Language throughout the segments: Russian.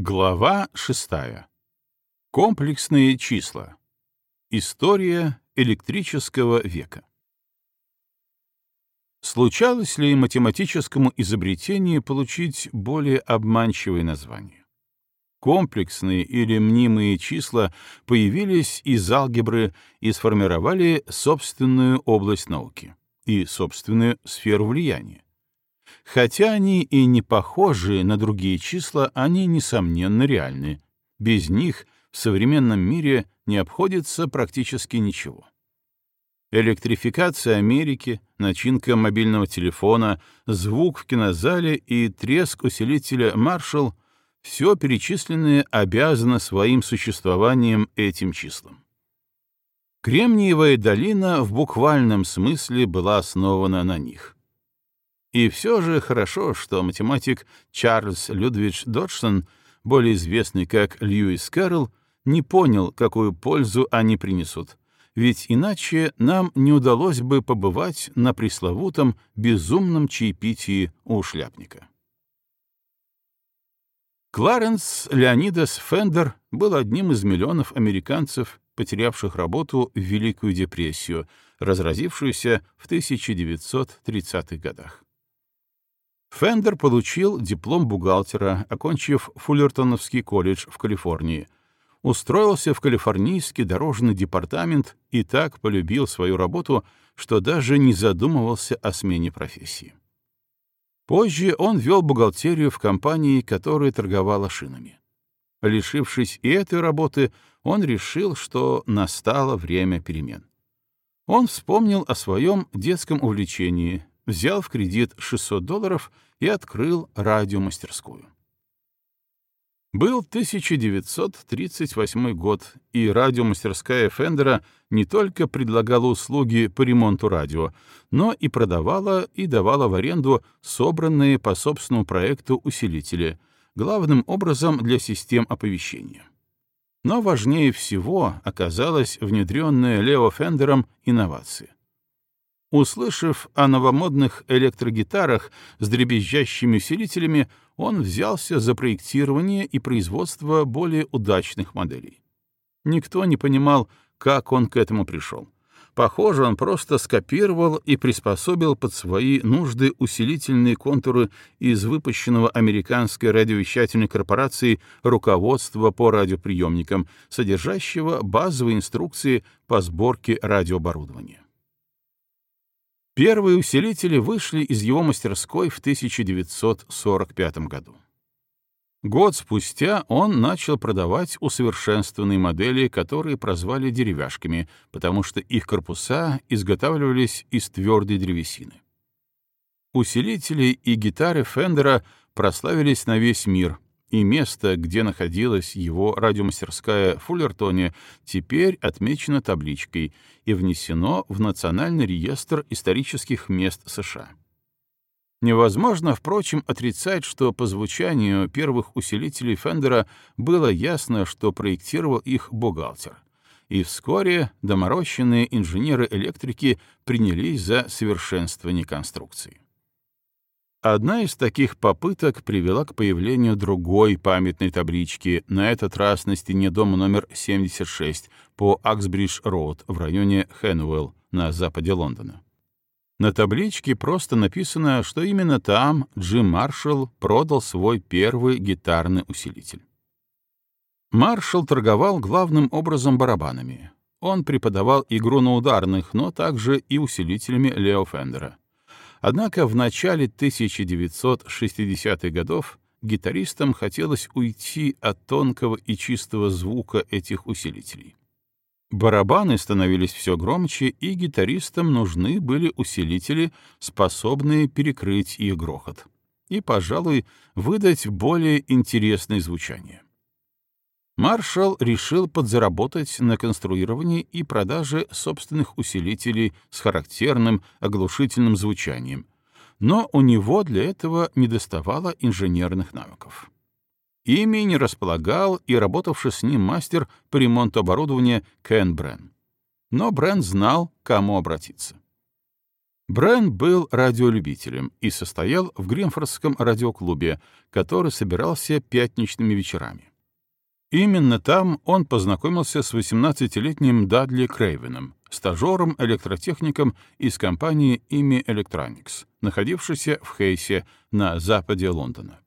Глава шестая. Комплексные числа. История электрического века. Случалось ли математическому изобретению получить более обманчивое название? Комплексные или мнимые числа появились из алгебры и сформировали собственную область науки и собственную сферу влияния. Хотя они и не похожи на другие числа, они, несомненно, реальны. Без них в современном мире не обходится практически ничего. Электрификация Америки, начинка мобильного телефона, звук в кинозале и треск усилителя Marshall — все перечисленное обязано своим существованием этим числам. Кремниевая долина в буквальном смысле была основана на них. И все же хорошо, что математик Чарльз Людвидж Доджсон, более известный как Льюис Кэрролл, не понял, какую пользу они принесут, ведь иначе нам не удалось бы побывать на пресловутом безумном чаепитии у шляпника. Кларенс Леонидас Фендер был одним из миллионов американцев, потерявших работу в Великую депрессию, разразившуюся в 1930-х годах. Фендер получил диплом бухгалтера, окончив Фуллертоновский колледж в Калифорнии. Устроился в Калифорнийский дорожный департамент и так полюбил свою работу, что даже не задумывался о смене профессии. Позже он вел бухгалтерию в компании, которая торговала шинами. Лишившись и этой работы, он решил, что настало время перемен. Он вспомнил о своем детском увлечении, взял в кредит 600 долларов и открыл радиомастерскую. Был 1938 год, и радиомастерская Фендера не только предлагала услуги по ремонту радио, но и продавала и давала в аренду собранные по собственному проекту усилители, главным образом для систем оповещения. Но важнее всего оказалась внедренная Лео Фендером инновация. Услышав о новомодных электрогитарах с дребезжащими усилителями, он взялся за проектирование и производство более удачных моделей. Никто не понимал, как он к этому пришел. Похоже, он просто скопировал и приспособил под свои нужды усилительные контуры из выпущенного американской радиовещательной корпорацией руководства по радиоприемникам, содержащего базовые инструкции по сборке радиооборудования. Первые усилители вышли из его мастерской в 1945 году. Год спустя он начал продавать усовершенствованные модели, которые прозвали деревяшками, потому что их корпуса изготавливались из твердой древесины. Усилители и гитары Фендера прославились на весь мир, и место, где находилась его радиомастерская в Фуллертоне, теперь отмечено табличкой и внесено в Национальный реестр исторических мест США. Невозможно, впрочем, отрицать, что по звучанию первых усилителей Фендера было ясно, что проектировал их бухгалтер. И вскоре доморощенные инженеры-электрики принялись за совершенствование конструкции. Одна из таких попыток привела к появлению другой памятной таблички, на этот раз на стене дома номер 76 по Аксбридж-Роуд в районе Хэнуэлл на западе Лондона. На табличке просто написано, что именно там Джим Маршалл продал свой первый гитарный усилитель. Маршалл торговал главным образом барабанами. Он преподавал игру на ударных, но также и усилителями Лео Фендера. Однако в начале 1960-х годов гитаристам хотелось уйти от тонкого и чистого звука этих усилителей. Барабаны становились все громче, и гитаристам нужны были усилители, способные перекрыть их грохот и, пожалуй, выдать более интересное звучание. Маршалл решил подзаработать на конструировании и продаже собственных усилителей с характерным оглушительным звучанием, но у него для этого недоставало инженерных навыков. Ими не располагал и работавший с ним мастер по ремонту оборудования Кен Брен. Но Брен знал, кому обратиться. Брэн был радиолюбителем и состоял в Гринфордском радиоклубе, который собирался пятничными вечерами. Именно там он познакомился с 18-летним Дадли Крейвеном, стажером-электротехником из компании Ими Electronics, находившейся в Хейсе на западе Лондона.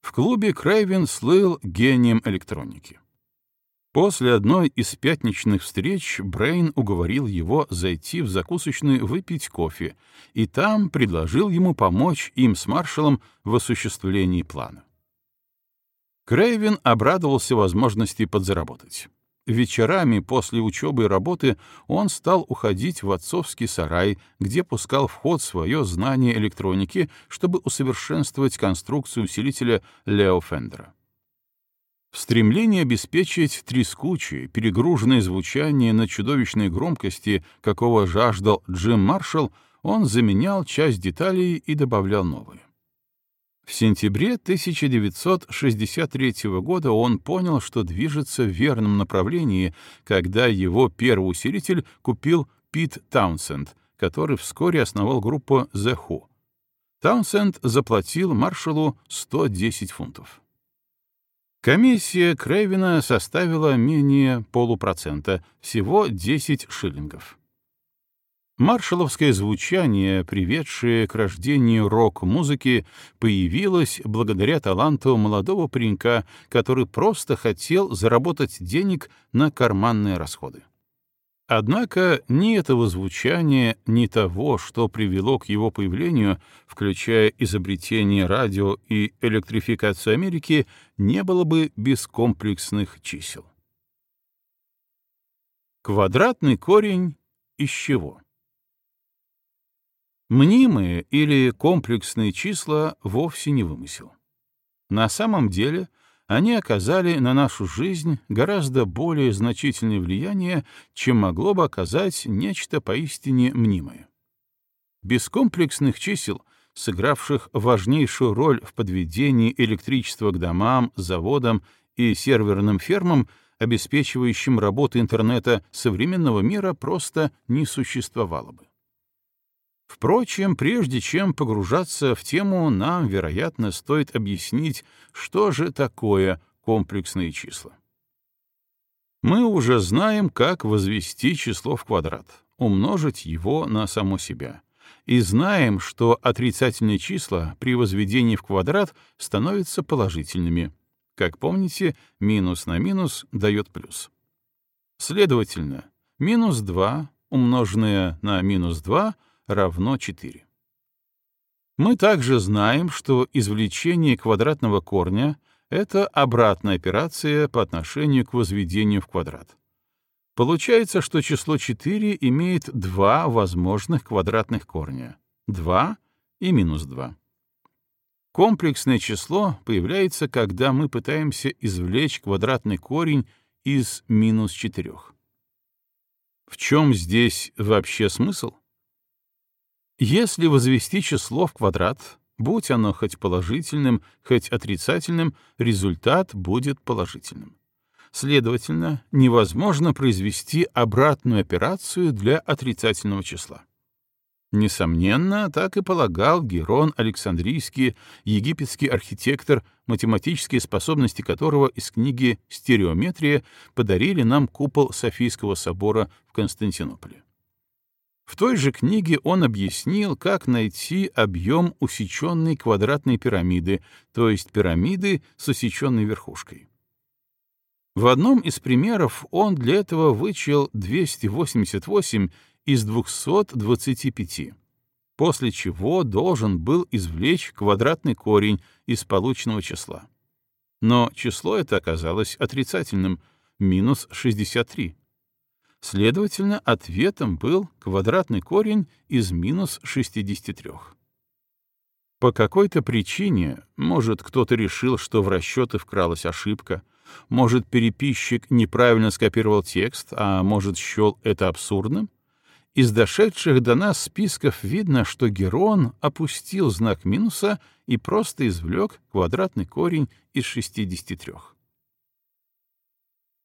В клубе Крейвен слыл гением электроники. После одной из пятничных встреч Брейн уговорил его зайти в закусочную выпить кофе, и там предложил ему помочь им с маршалом в осуществлении плана. Крейвен обрадовался возможности подзаработать. Вечерами после учебы и работы он стал уходить в отцовский сарай, где пускал в ход свое знание электроники, чтобы усовершенствовать конструкцию усилителя Лео Фендера. В стремлении обеспечить трескучее, перегруженное звучание на чудовищной громкости, какого жаждал Джим Маршалл, он заменял часть деталей и добавлял новые. В сентябре 1963 года он понял, что движется в верном направлении, когда его первый усилитель купил Пит Таунсенд, который вскоре основал группу The Who. Таунсенд заплатил маршалу 110 фунтов. Комиссия Крейвина составила менее полупроцента, всего 10 шиллингов. Маршаловское звучание, приведшее к рождению рок-музыки, появилось благодаря таланту молодого паренька, который просто хотел заработать денег на карманные расходы. Однако ни этого звучания, ни того, что привело к его появлению, включая изобретение радио и электрификацию Америки, не было бы без комплексных чисел. Квадратный корень из чего? Мнимые или комплексные числа вовсе не вымысел. На самом деле — они оказали на нашу жизнь гораздо более значительное влияние, чем могло бы оказать нечто поистине мнимое. Без комплексных чисел, сыгравших важнейшую роль в подведении электричества к домам, заводам и серверным фермам, обеспечивающим работу интернета современного мира, просто не существовало бы. Впрочем, прежде чем погружаться в тему, нам, вероятно, стоит объяснить, что же такое комплексные числа. Мы уже знаем, как возвести число в квадрат, умножить его на само себя, и знаем, что отрицательные числа при возведении в квадрат становятся положительными. Как помните, минус на минус дает плюс. Следовательно, минус 2 умноженное на минус 2 — равно 4. Мы также знаем, что извлечение квадратного корня — это обратная операция по отношению к возведению в квадрат. Получается, что число 4 имеет два возможных квадратных корня — 2 и минус 2. Комплексное число появляется, когда мы пытаемся извлечь квадратный корень из минус 4. В чем здесь вообще смысл? Если возвести число в квадрат, будь оно хоть положительным, хоть отрицательным, результат будет положительным. Следовательно, невозможно произвести обратную операцию для отрицательного числа. Несомненно, так и полагал Герон Александрийский, египетский архитектор, математические способности которого из книги «Стереометрия» подарили нам купол Софийского собора в Константинополе. В той же книге он объяснил, как найти объем усеченной квадратной пирамиды, то есть пирамиды с усеченной верхушкой. В одном из примеров он для этого вычел 288 из 225, после чего должен был извлечь квадратный корень из полученного числа. Но число это оказалось отрицательным — минус 63. Следовательно, ответом был квадратный корень из минус 63. По какой-то причине, может, кто-то решил, что в расчеты вкралась ошибка, может, переписчик неправильно скопировал текст, а может, счел это абсурдным, из дошедших до нас списков видно, что Герон опустил знак минуса и просто извлек квадратный корень из 63.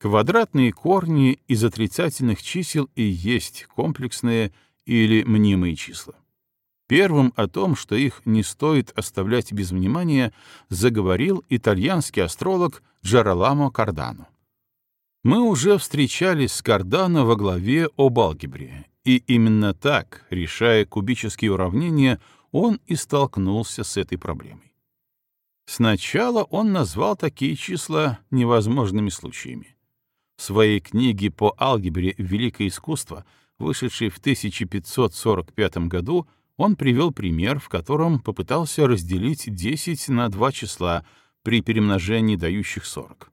Квадратные корни из отрицательных чисел и есть комплексные или мнимые числа. Первым о том, что их не стоит оставлять без внимания, заговорил итальянский астролог Джероламо Кардано. Мы уже встречались с Кардано во главе об алгебре, и именно так, решая кубические уравнения, он и столкнулся с этой проблемой. Сначала он назвал такие числа невозможными случаями. В своей книге по алгебре «Великое искусство», вышедшей в 1545 году, он привел пример, в котором попытался разделить 10 на два числа при перемножении дающих 40.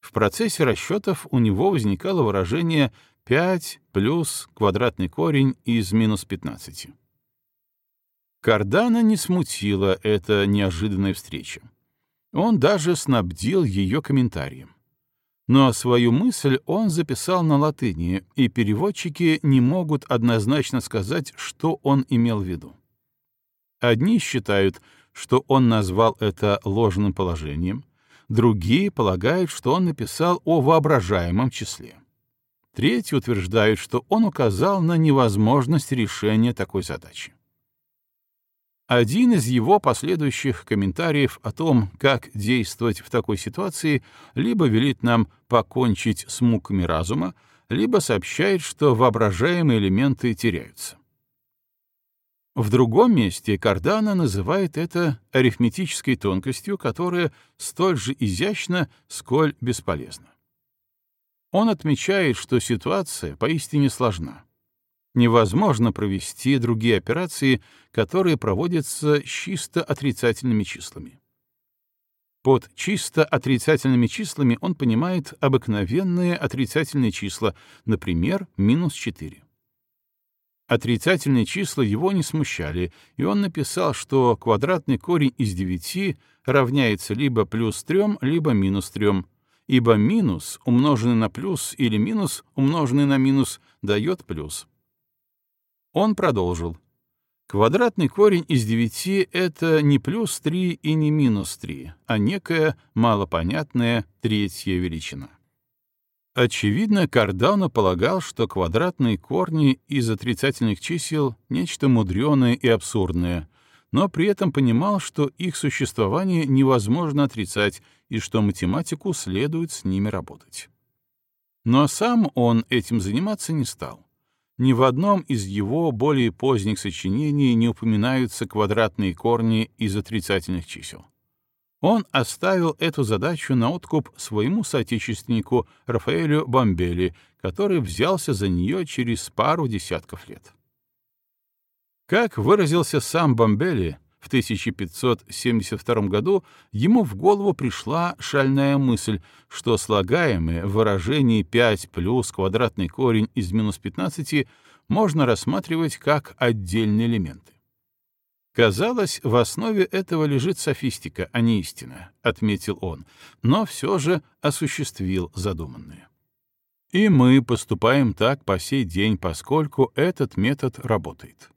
В процессе расчетов у него возникало выражение 5 плюс квадратный корень из минус 15. Кардана не смутила эта неожиданная встреча. Он даже снабдил ее комментарием. Но свою мысль он записал на латыни, и переводчики не могут однозначно сказать, что он имел в виду. Одни считают, что он назвал это ложным положением, другие полагают, что он написал о воображаемом числе. Третьи утверждают, что он указал на невозможность решения такой задачи. Один из его последующих комментариев о том, как действовать в такой ситуации, либо велит нам покончить с муками разума, либо сообщает, что воображаемые элементы теряются. В другом месте Кардана называет это арифметической тонкостью, которая столь же изящна, сколь бесполезна. Он отмечает, что ситуация поистине сложна невозможно провести другие операции, которые проводятся чисто отрицательными числами. Под чисто отрицательными числами он понимает обыкновенные отрицательные числа, например, минус 4. Отрицательные числа его не смущали, и он написал, что квадратный корень из 9 равняется либо плюс 3, либо минус 3, ибо минус, умноженный на плюс, или минус, умноженный на минус, дает плюс. Он продолжил. Квадратный корень из 9 — это не плюс 3 и не минус 3, а некая малопонятная третья величина. Очевидно, Кардано полагал, что квадратные корни из отрицательных чисел — нечто мудреное и абсурдное, но при этом понимал, что их существование невозможно отрицать и что математику следует с ними работать. Но сам он этим заниматься не стал. Ни в одном из его более поздних сочинений не упоминаются квадратные корни из отрицательных чисел. Он оставил эту задачу на откуп своему соотечественнику Рафаэлю Бомбели, который взялся за нее через пару десятков лет. Как выразился сам Бомбели, в 1572 году ему в голову пришла шальная мысль, что слагаемое в выражении 5 плюс квадратный корень из минус 15 можно рассматривать как отдельные элементы. Казалось, в основе этого лежит софистика, а не истина, отметил он, но все же осуществил задуманное. И мы поступаем так по сей день, поскольку этот метод работает.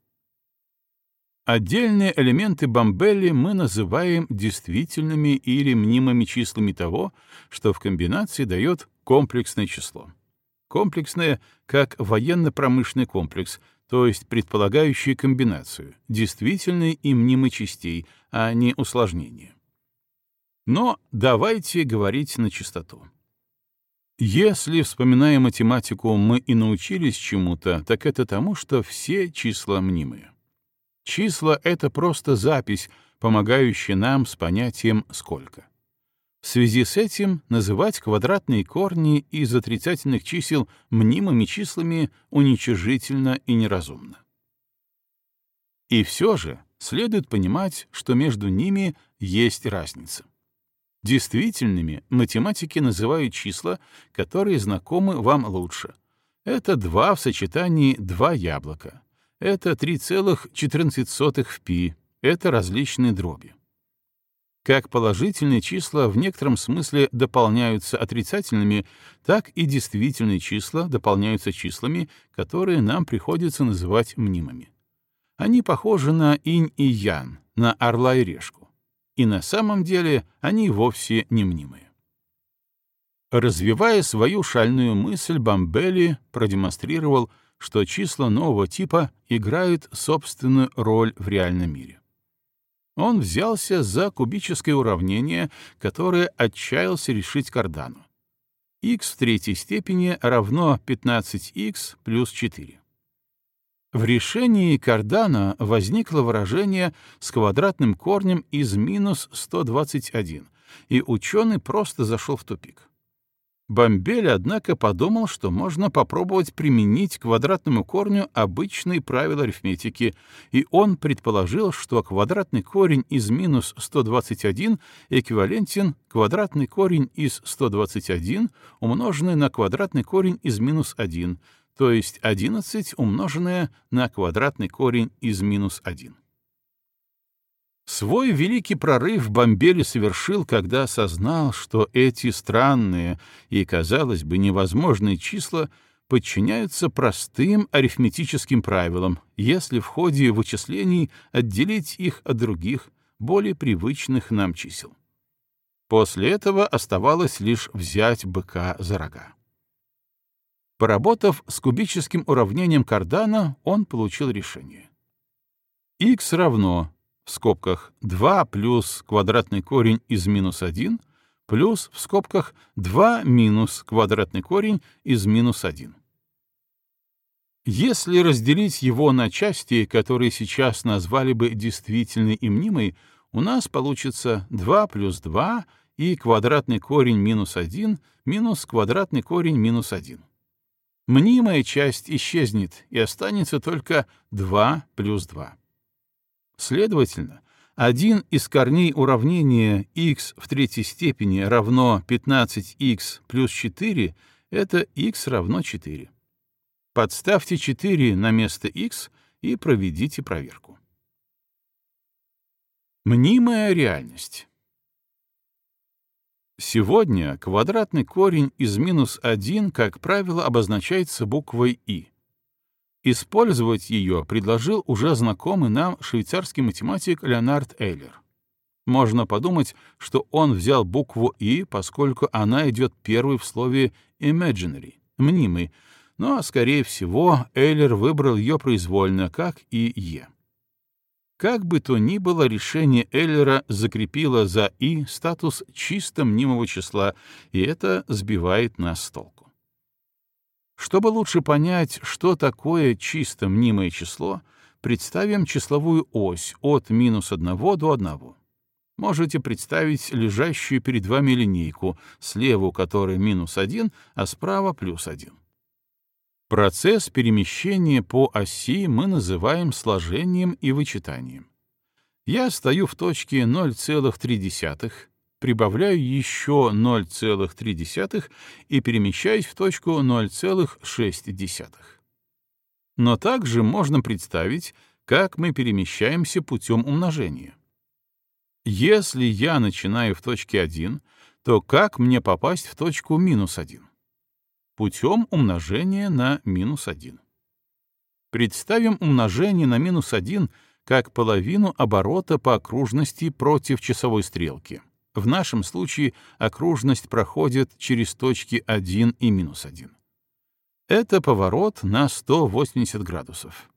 Отдельные элементы Бомбелли мы называем действительными или мнимыми числами того, что в комбинации дает комплексное число. Комплексное как военно-промышленный комплекс, то есть предполагающий комбинацию, действительной и мнимой частей, а не усложнение. Но давайте говорить на чистоту. Если, вспоминая математику, мы и научились чему-то, так это тому, что все числа мнимые. Числа — это просто запись, помогающая нам с понятием «сколько». В связи с этим называть квадратные корни из отрицательных чисел мнимыми числами уничижительно и неразумно. И все же следует понимать, что между ними есть разница. Действительными математики называют числа, которые знакомы вам лучше. Это два в сочетании два яблока это 3,14 в π, это различные дроби. Как положительные числа в некотором смысле дополняются отрицательными, так и действительные числа дополняются числами, которые нам приходится называть мнимыми. Они похожи на инь и ян, на орла и решку. И на самом деле они вовсе не мнимые. Развивая свою шальную мысль, Бамбели продемонстрировал, что числа нового типа играют собственную роль в реальном мире. Он взялся за кубическое уравнение, которое отчаялся решить Кардану. x в третьей степени равно 15x плюс 4. В решении Кардана возникло выражение с квадратным корнем из минус 121, и ученый просто зашел в тупик. Бомбель, однако, подумал, что можно попробовать применить к квадратному корню обычные правила арифметики, и он предположил, что квадратный корень из минус 121 эквивалентен квадратный корень из 121, умноженный на квадратный корень из минус 1, то есть 11 умноженное на квадратный корень из минус 1. Свой великий прорыв Бомбели совершил, когда осознал, что эти странные и, казалось бы, невозможные числа подчиняются простым арифметическим правилам, если в ходе вычислений отделить их от других, более привычных нам чисел. После этого оставалось лишь взять быка за рога. Поработав с кубическим уравнением Кардана, он получил решение. x равно в скобках 2 плюс квадратный корень из минус 1 плюс в скобках 2 минус квадратный корень из минус 1. Если разделить его на части, которые сейчас назвали бы действительной и мнимой, у нас получится 2 плюс 2 и квадратный корень минус 1 минус квадратный корень минус 1. Мнимая часть исчезнет, и останется только 2 плюс 2. Следовательно, один из корней уравнения x в третьей степени равно 15x плюс 4 — это x равно 4. Подставьте 4 на место x и проведите проверку. Мнимая реальность. Сегодня квадратный корень из минус 1, как правило, обозначается буквой «и». Использовать ее предложил уже знакомый нам швейцарский математик Леонард Эйлер. Можно подумать, что он взял букву «и», поскольку она идет первой в слове «imaginary» — «мнимый», но, скорее всего, Эйлер выбрал ее произвольно, как и «е». Как бы то ни было, решение Эйлера закрепило за «и» статус чисто мнимого числа, и это сбивает нас с толку. Чтобы лучше понять, что такое чисто мнимое число, представим числовую ось от минус 1 до 1. Можете представить лежащую перед вами линейку, слева у которой минус 1, а справа плюс 1. Процесс перемещения по оси мы называем сложением и вычитанием. Я стою в точке 0,3, прибавляю еще 0,3 и перемещаюсь в точку 0,6. Но также можно представить, как мы перемещаемся путем умножения. Если я начинаю в точке 1, то как мне попасть в точку минус 1? Путем умножения на минус 1. Представим умножение на минус 1 как половину оборота по окружности против часовой стрелки. В нашем случае окружность проходит через точки 1 и минус 1. Это поворот на 180 градусов.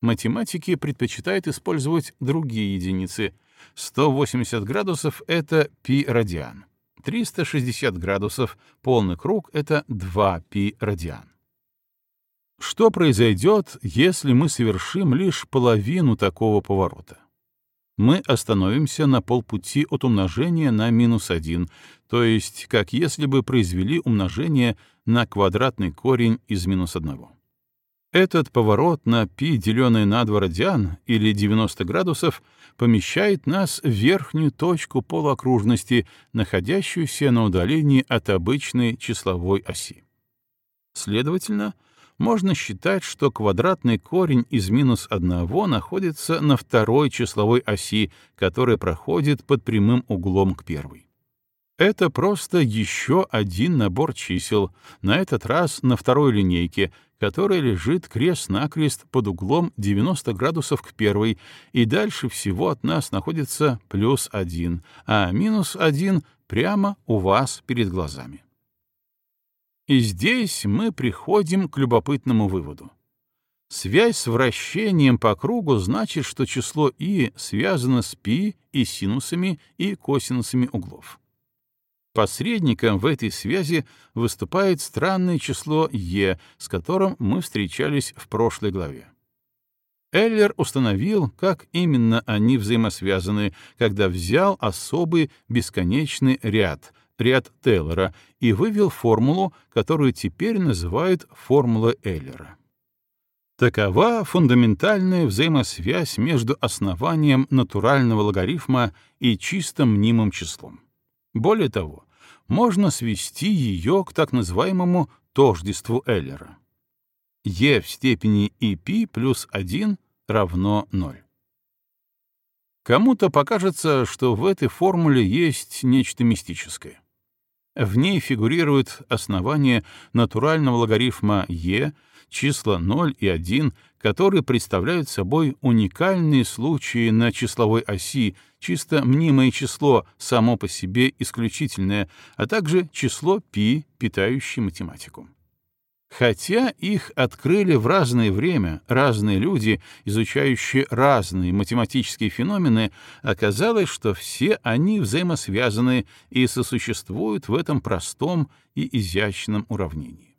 Математики предпочитают использовать другие единицы. 180 градусов — это π радиан. 360 градусов, полный круг — это 2 π радиан. Что произойдет, если мы совершим лишь половину такого поворота? Мы остановимся на полпути от умножения на минус 1, то есть как если бы произвели умножение на квадратный корень из минус 1. Этот поворот на π, деленное на 2 радиан, или 90 градусов, помещает нас в верхнюю точку полуокружности, находящуюся на удалении от обычной числовой оси. Следовательно, можно считать, что квадратный корень из минус 1 находится на второй числовой оси, которая проходит под прямым углом к первой. Это просто еще один набор чисел, на этот раз на второй линейке, которая лежит крест-накрест под углом 90 градусов к первой, и дальше всего от нас находится плюс 1, а минус 1 прямо у вас перед глазами. И здесь мы приходим к любопытному выводу. Связь с вращением по кругу значит, что число и связано с π и синусами и косинусами углов. Посредником в этой связи выступает странное число e, с которым мы встречались в прошлой главе. Эллер установил, как именно они взаимосвязаны, когда взял особый бесконечный ряд, ряд Тейлора, и вывел формулу, которую теперь называют формулой Эллера. Такова фундаментальная взаимосвязь между основанием натурального логарифма и чисто мнимым числом. Более того, можно свести ее к так называемому тождеству Эллера. e в степени EP плюс 1 равно 0. Кому-то покажется, что в этой формуле есть нечто мистическое. В ней фигурирует основание натурального логарифма e числа 0 и 1, которые представляют собой уникальные случаи на числовой оси, чисто мнимое число само по себе исключительное, а также число π, питающее математику. Хотя их открыли в разное время разные люди, изучающие разные математические феномены, оказалось, что все они взаимосвязаны и сосуществуют в этом простом и изящном уравнении.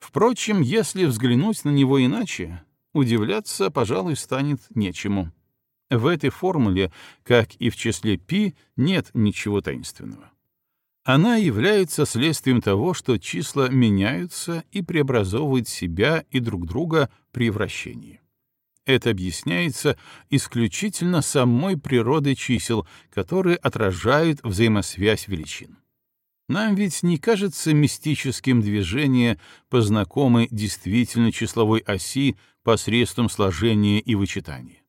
Впрочем, если взглянуть на него иначе, удивляться, пожалуй, станет нечему. В этой формуле, как и в числе π, нет ничего таинственного. Она является следствием того, что числа меняются и преобразовывают себя и друг друга при вращении. Это объясняется исключительно самой природой чисел, которые отражают взаимосвязь величин. Нам ведь не кажется мистическим движение по знакомой действительно числовой оси посредством сложения и вычитания.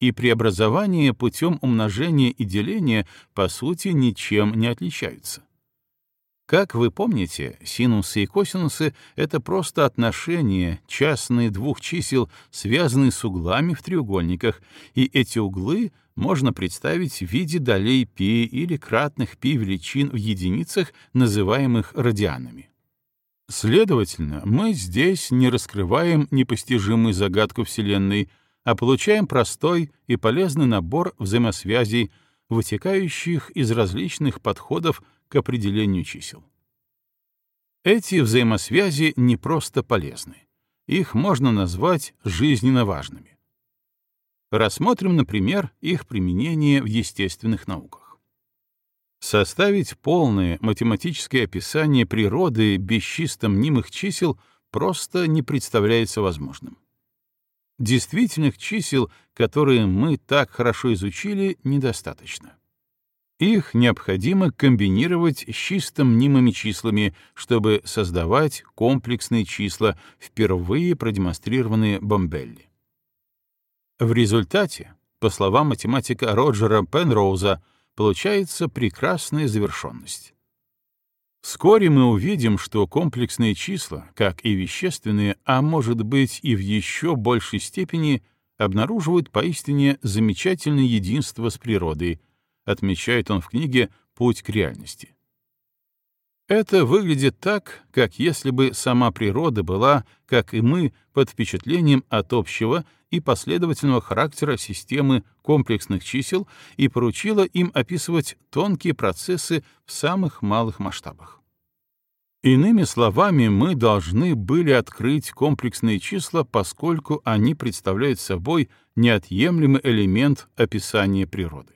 И преобразования путем умножения и деления по сути ничем не отличаются. Как вы помните, синусы и косинусы — это просто отношения, частные двух чисел, связанные с углами в треугольниках, и эти углы — можно представить в виде долей π или кратных π величин в единицах, называемых радианами. Следовательно, мы здесь не раскрываем непостижимую загадку Вселенной, а получаем простой и полезный набор взаимосвязей, вытекающих из различных подходов к определению чисел. Эти взаимосвязи не просто полезны. Их можно назвать жизненно важными. Рассмотрим, например, их применение в естественных науках. Составить полное математическое описание природы без чисто мнимых чисел просто не представляется возможным. Действительных чисел, которые мы так хорошо изучили, недостаточно. Их необходимо комбинировать с чисто мнимыми числами, чтобы создавать комплексные числа, впервые продемонстрированные Бомбелли. В результате, по словам математика Роджера Пенроуза, получается прекрасная завершенность. Вскоре мы увидим, что комплексные числа, как и вещественные, а может быть и в еще большей степени, обнаруживают поистине замечательное единство с природой, отмечает он в книге «Путь к реальности». Это выглядит так, как если бы сама природа была, как и мы, под впечатлением от общего и последовательного характера системы комплексных чисел и поручила им описывать тонкие процессы в самых малых масштабах. Иными словами, мы должны были открыть комплексные числа, поскольку они представляют собой неотъемлемый элемент описания природы.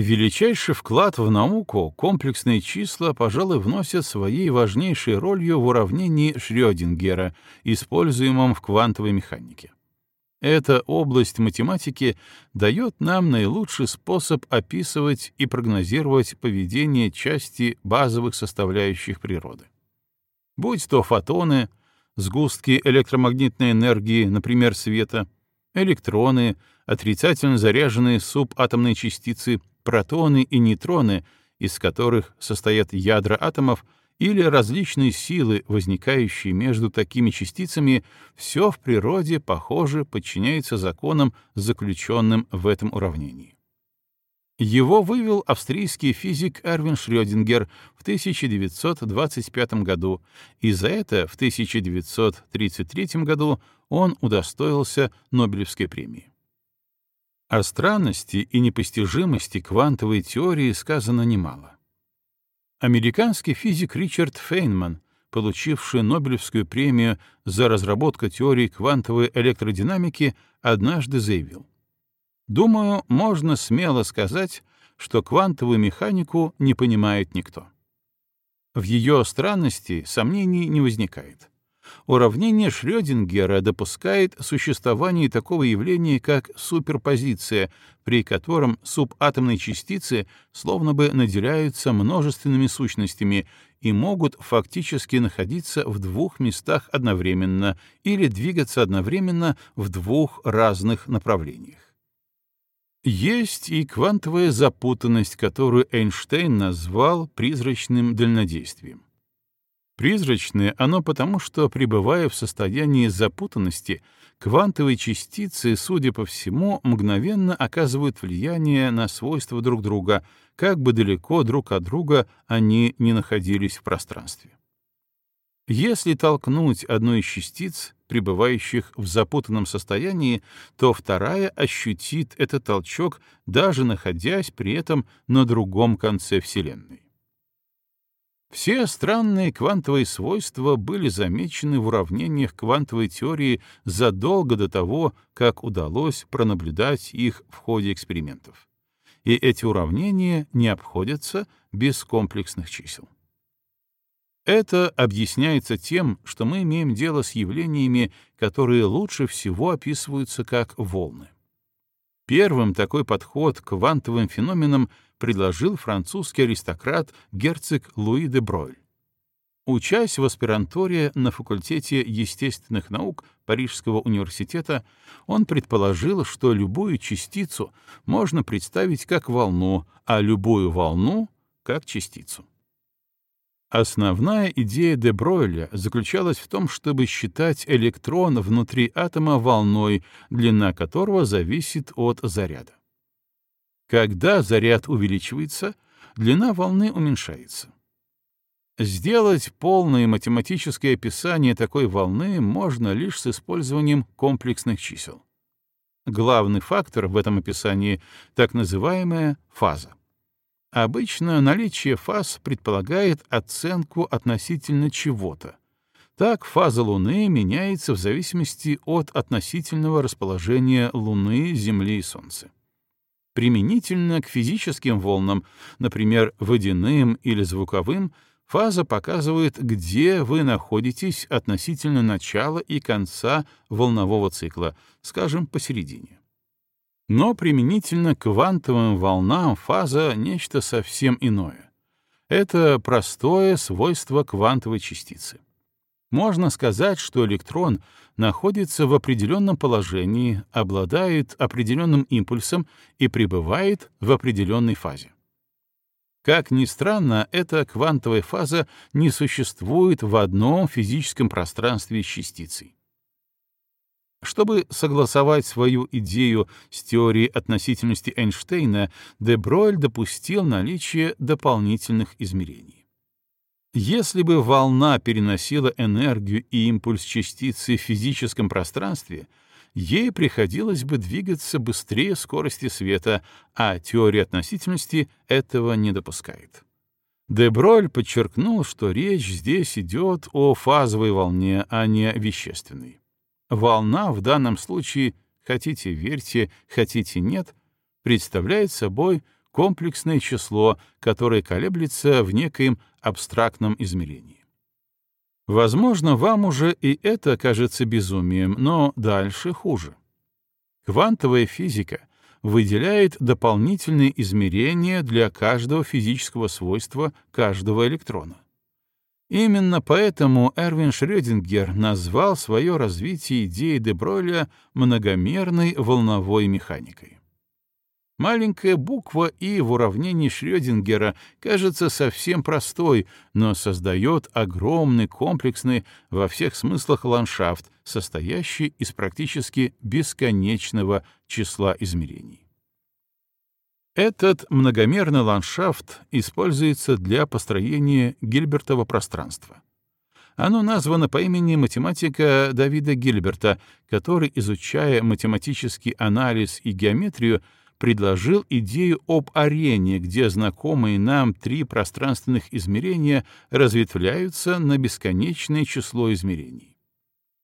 Величайший вклад в науку комплексные числа, пожалуй, вносят своей важнейшей ролью в уравнении Шрёдингера, используемом в квантовой механике. Эта область математики дает нам наилучший способ описывать и прогнозировать поведение части базовых составляющих природы. Будь то фотоны, сгустки электромагнитной энергии, например, света, электроны, отрицательно заряженные субатомные частицы, протоны и нейтроны, из которых состоят ядра атомов, или различные силы, возникающие между такими частицами, все в природе, похоже, подчиняется законам, заключенным в этом уравнении. Его вывел австрийский физик Эрвин Шрёдингер в 1925 году, и за это в 1933 году он удостоился Нобелевской премии. О странности и непостижимости квантовой теории сказано немало. Американский физик Ричард Фейнман, получивший Нобелевскую премию за разработку теории квантовой электродинамики, однажды заявил, Думаю, можно смело сказать, что квантовую механику не понимает никто. В ее странности сомнений не возникает. Уравнение Шрёдингера допускает существование такого явления, как суперпозиция, при котором субатомные частицы словно бы наделяются множественными сущностями и могут фактически находиться в двух местах одновременно или двигаться одновременно в двух разных направлениях. Есть и квантовая запутанность, которую Эйнштейн назвал призрачным дальнодействием. Призрачное оно потому, что, пребывая в состоянии запутанности, квантовые частицы, судя по всему, мгновенно оказывают влияние на свойства друг друга, как бы далеко друг от друга они не находились в пространстве. Если толкнуть одну из частиц, пребывающих в запутанном состоянии, то вторая ощутит этот толчок, даже находясь при этом на другом конце Вселенной. Все странные квантовые свойства были замечены в уравнениях квантовой теории задолго до того, как удалось пронаблюдать их в ходе экспериментов. И эти уравнения не обходятся без комплексных чисел. Это объясняется тем, что мы имеем дело с явлениями, которые лучше всего описываются как волны. Первым такой подход к квантовым феноменам предложил французский аристократ герцог Луи де Бройль. Учась в аспирантуре на факультете естественных наук Парижского университета, он предположил, что любую частицу можно представить как волну, а любую волну — как частицу. Основная идея де Бройля заключалась в том, чтобы считать электрон внутри атома волной, длина которого зависит от заряда. Когда заряд увеличивается, длина волны уменьшается. Сделать полное математическое описание такой волны можно лишь с использованием комплексных чисел. Главный фактор в этом описании — так называемая фаза. Обычно наличие фаз предполагает оценку относительно чего-то. Так фаза Луны меняется в зависимости от относительного расположения Луны, Земли и Солнца. Применительно к физическим волнам, например, водяным или звуковым, фаза показывает, где вы находитесь относительно начала и конца волнового цикла, скажем, посередине. Но применительно к квантовым волнам фаза — нечто совсем иное. Это простое свойство квантовой частицы. Можно сказать, что электрон находится в определенном положении, обладает определенным импульсом и пребывает в определенной фазе. Как ни странно, эта квантовая фаза не существует в одном физическом пространстве с частицей. Чтобы согласовать свою идею с теорией относительности Эйнштейна, де Бройль допустил наличие дополнительных измерений. Если бы волна переносила энергию и импульс частицы в физическом пространстве, ей приходилось бы двигаться быстрее скорости света, а теория относительности этого не допускает. Де Броль подчеркнул, что речь здесь идет о фазовой волне, а не вещественной. Волна в данном случае, хотите верьте, хотите нет, представляет собой комплексное число, которое колеблется в некоем абстрактном измерении. Возможно, вам уже и это кажется безумием, но дальше хуже. Квантовая физика выделяет дополнительные измерения для каждого физического свойства каждого электрона. Именно поэтому Эрвин Шрёдингер назвал свое развитие идеи де Бройля многомерной волновой механикой. Маленькая буква «и» в уравнении Шрёдингера кажется совсем простой, но создает огромный комплексный во всех смыслах ландшафт, состоящий из практически бесконечного числа измерений. Этот многомерный ландшафт используется для построения Гильбертова пространства. Оно названо по имени математика Давида Гильберта, который, изучая математический анализ и геометрию, предложил идею об арене, где знакомые нам три пространственных измерения разветвляются на бесконечное число измерений.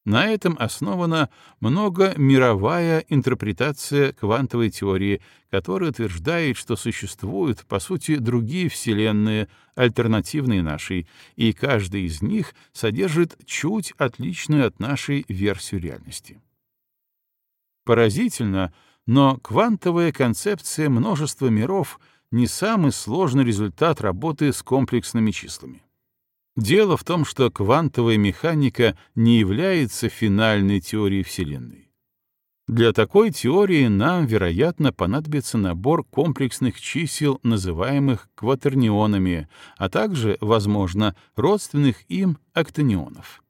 На этом основана многомировая интерпретация квантовой теории, которая утверждает, что существуют, по сути, другие вселенные, альтернативные нашей, и каждая из них содержит чуть отличную от нашей версию реальности. Поразительно, но квантовая концепция множества миров не самый сложный результат работы с комплексными числами. Дело в том, что квантовая механика не является финальной теорией Вселенной. Для такой теории нам, вероятно, понадобится набор комплексных чисел, называемых кватернионами, а также, возможно, родственных им октанионов.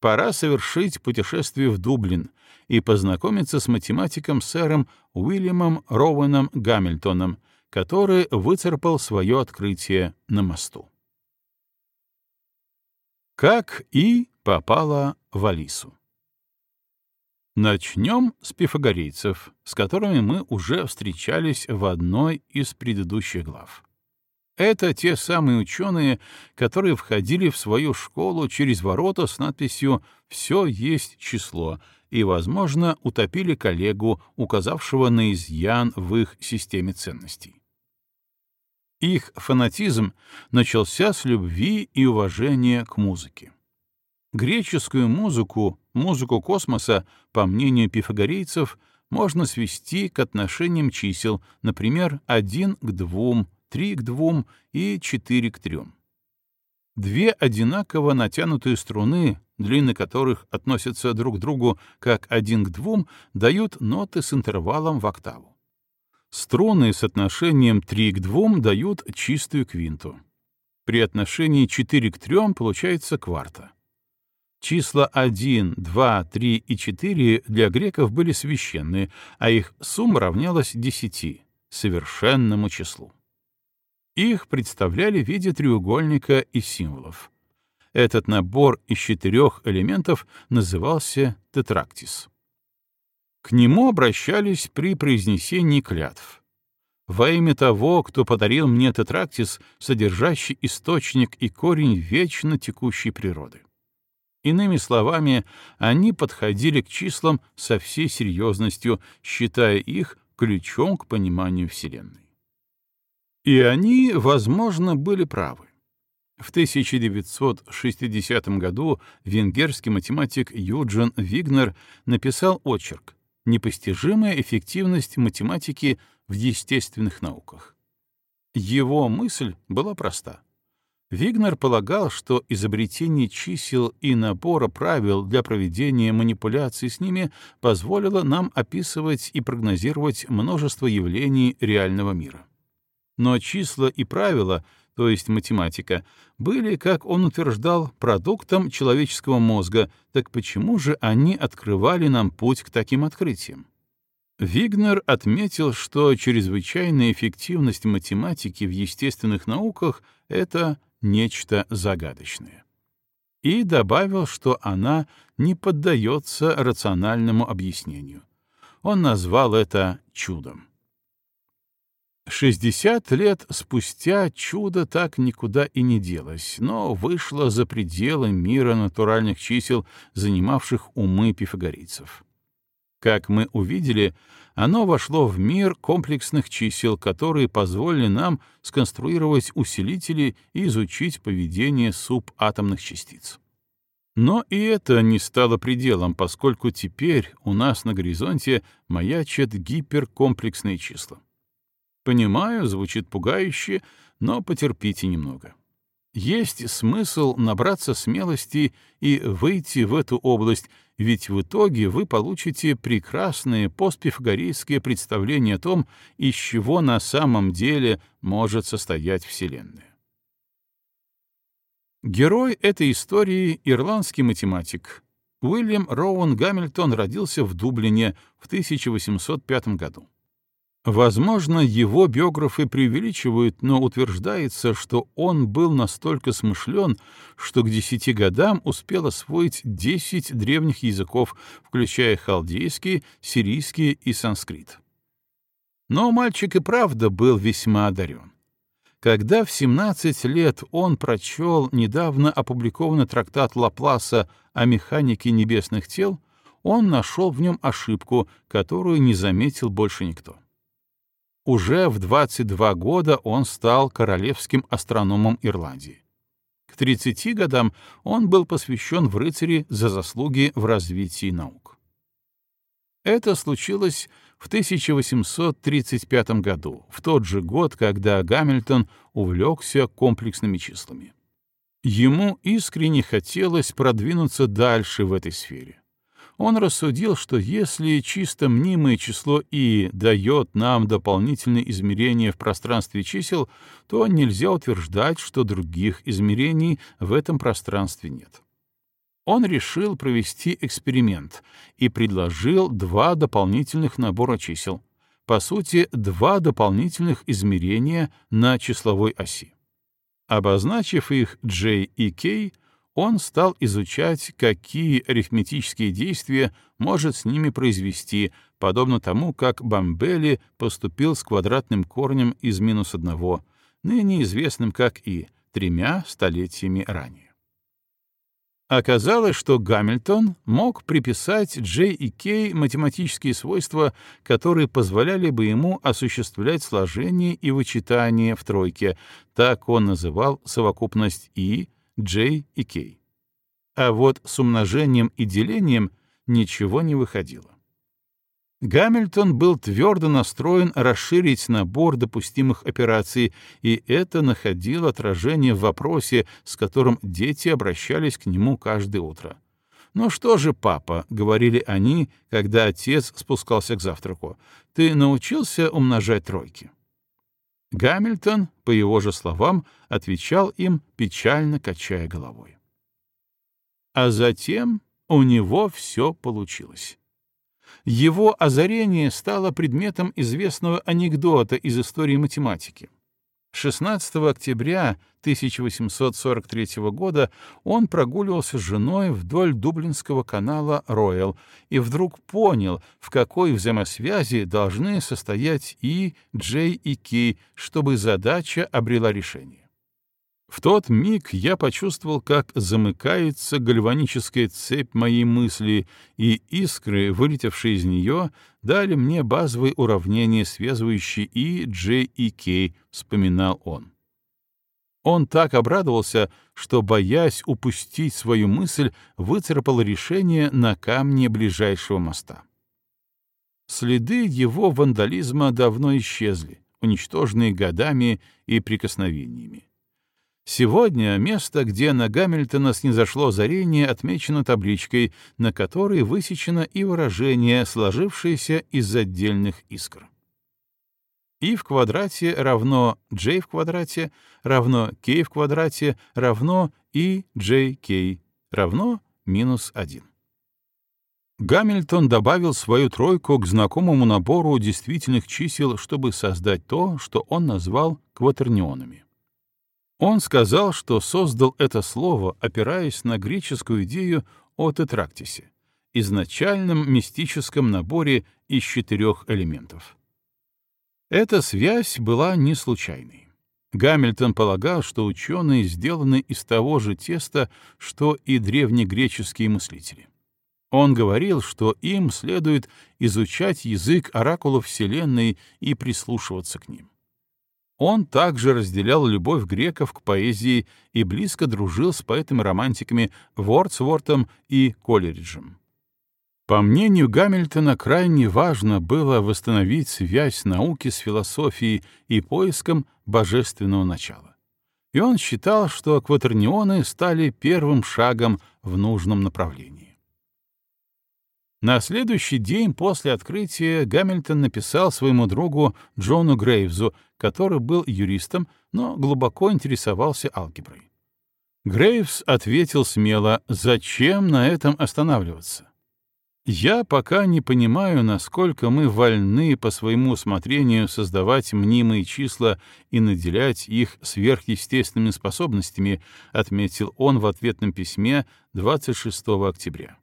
Пора совершить путешествие в Дублин и познакомиться с математиком сэром Уильямом Роуэном Гамильтоном, который выцарпал свое открытие на мосту. Как И попала в Алису. Начнем с пифагорейцев, с которыми мы уже встречались в одной из предыдущих глав. Это те самые ученые, которые входили в свою школу через ворота с надписью «Все есть число» и, возможно, утопили коллегу, указавшего на изъян в их системе ценностей. Их фанатизм начался с любви и уважения к музыке. Греческую музыку, музыку космоса, по мнению пифагорейцев, можно свести к отношениям чисел, например, 1 к 2, 3 к 2 и 4 к 3. Две одинаково натянутые струны, длины которых относятся друг к другу как 1 к 2, дают ноты с интервалом в октаву. Струны с отношением 3 к 2 дают чистую квинту. При отношении 4 к 3 получается кварта. Числа 1, 2, 3 и 4 для греков были священны, а их сумма равнялась 10, совершенному числу. Их представляли в виде треугольника и символов. Этот набор из четырех элементов назывался тетрактис. К нему обращались при произнесении клятв. «Во имя того, кто подарил мне тетрактис, содержащий источник и корень вечно текущей природы». Иными словами, они подходили к числам со всей серьезностью, считая их ключом к пониманию Вселенной. И они, возможно, были правы. В 1960 году венгерский математик Юджин Вигнер написал очерк непостижимая эффективность математики в естественных науках. Его мысль была проста. Вигнер полагал, что изобретение чисел и набора правил для проведения манипуляций с ними позволило нам описывать и прогнозировать множество явлений реального мира. Но числа и правила то есть математика, были, как он утверждал, продуктом человеческого мозга, так почему же они открывали нам путь к таким открытиям? Вигнер отметил, что чрезвычайная эффективность математики в естественных науках — это нечто загадочное. И добавил, что она не поддается рациональному объяснению. Он назвал это чудом. Шестьдесят лет спустя чудо так никуда и не делось, но вышло за пределы мира натуральных чисел, занимавших умы пифагорейцев. Как мы увидели, оно вошло в мир комплексных чисел, которые позволили нам сконструировать усилители и изучить поведение субатомных частиц. Но и это не стало пределом, поскольку теперь у нас на горизонте маячат гиперкомплексные числа. Понимаю, звучит пугающе, но потерпите немного. Есть смысл набраться смелости и выйти в эту область, ведь в итоге вы получите прекрасное постпифагорейское представление о том, из чего на самом деле может состоять Вселенная. Герой этой истории — ирландский математик. Уильям Роуэн Гамильтон родился в Дублине в 1805 году. Возможно, его биографы преувеличивают, но утверждается, что он был настолько смышлен, что к десяти годам успел освоить десять древних языков, включая халдейский, сирийский и санскрит. Но мальчик и правда был весьма одарен. Когда в 17 лет он прочел недавно опубликованный трактат Лапласа о механике небесных тел, он нашел в нем ошибку, которую не заметил больше никто. Уже в 22 года он стал королевским астрономом Ирландии. К 30 годам он был посвящен в рыцари за заслуги в развитии наук. Это случилось в 1835 году, в тот же год, когда Гамильтон увлекся комплексными числами. Ему искренне хотелось продвинуться дальше в этой сфере он рассудил, что если чисто мнимое число i дает нам дополнительные измерения в пространстве чисел, то нельзя утверждать, что других измерений в этом пространстве нет. Он решил провести эксперимент и предложил два дополнительных набора чисел, по сути, два дополнительных измерения на числовой оси. Обозначив их J и K, он стал изучать, какие арифметические действия может с ними произвести, подобно тому, как Бамбели поступил с квадратным корнем из минус одного, ныне известным как и, тремя столетиями ранее. Оказалось, что Гамильтон мог приписать J и K математические свойства, которые позволяли бы ему осуществлять сложение и вычитание в тройке, так он называл совокупность I, J и K. А вот с умножением и делением ничего не выходило. Гамильтон был твердо настроен расширить набор допустимых операций, и это находило отражение в вопросе, с которым дети обращались к нему каждое утро. «Ну что же, папа», — говорили они, когда отец спускался к завтраку, — «ты научился умножать тройки?» Гамильтон, по его же словам, отвечал им, печально качая головой. А затем у него все получилось. Его озарение стало предметом известного анекдота из истории математики. 16 октября 1843 года он прогуливался с женой вдоль Дублинского канала Роyal и вдруг понял, в какой взаимосвязи должны состоять И, J и K, чтобы задача обрела решение. В тот миг я почувствовал, как замыкается гальваническая цепь моей мысли, и искры, вылетевшие из нее, дали мне базовые уравнения, связывающие И, J и K, вспоминал он. Он так обрадовался, что, боясь упустить свою мысль, выцарапал решение на камне ближайшего моста. Следы его вандализма давно исчезли, уничтоженные годами и прикосновениями. Сегодня место, где на Гамильтона снизошло озарение, отмечено табличкой, на которой высечено и выражение, сложившееся из отдельных искр. И в квадрате равно j в квадрате равно k в квадрате равно и jk равно минус 1. Гамильтон добавил свою тройку к знакомому набору действительных чисел, чтобы создать то, что он назвал кватернионами. Он сказал, что создал это слово, опираясь на греческую идею о тетрактисе, изначальном мистическом наборе из четырех элементов. Эта связь была не случайной. Гамильтон полагал, что ученые сделаны из того же теста, что и древнегреческие мыслители. Он говорил, что им следует изучать язык оракулов Вселенной и прислушиваться к ним. Он также разделял любовь греков к поэзии и близко дружил с поэтами-романтиками Вордсвортом и Колериджем. По мнению Гамильтона, крайне важно было восстановить связь науки с философией и поиском божественного начала. И он считал, что кватернионы стали первым шагом в нужном направлении. На следующий день после открытия Гамильтон написал своему другу Джону Грейвзу, который был юристом, но глубоко интересовался алгеброй. Грейвс ответил смело, зачем на этом останавливаться? Я пока не понимаю, насколько мы вольны по своему усмотрению создавать мнимые числа и наделять их сверхъестественными способностями, отметил он в ответном письме 26 октября.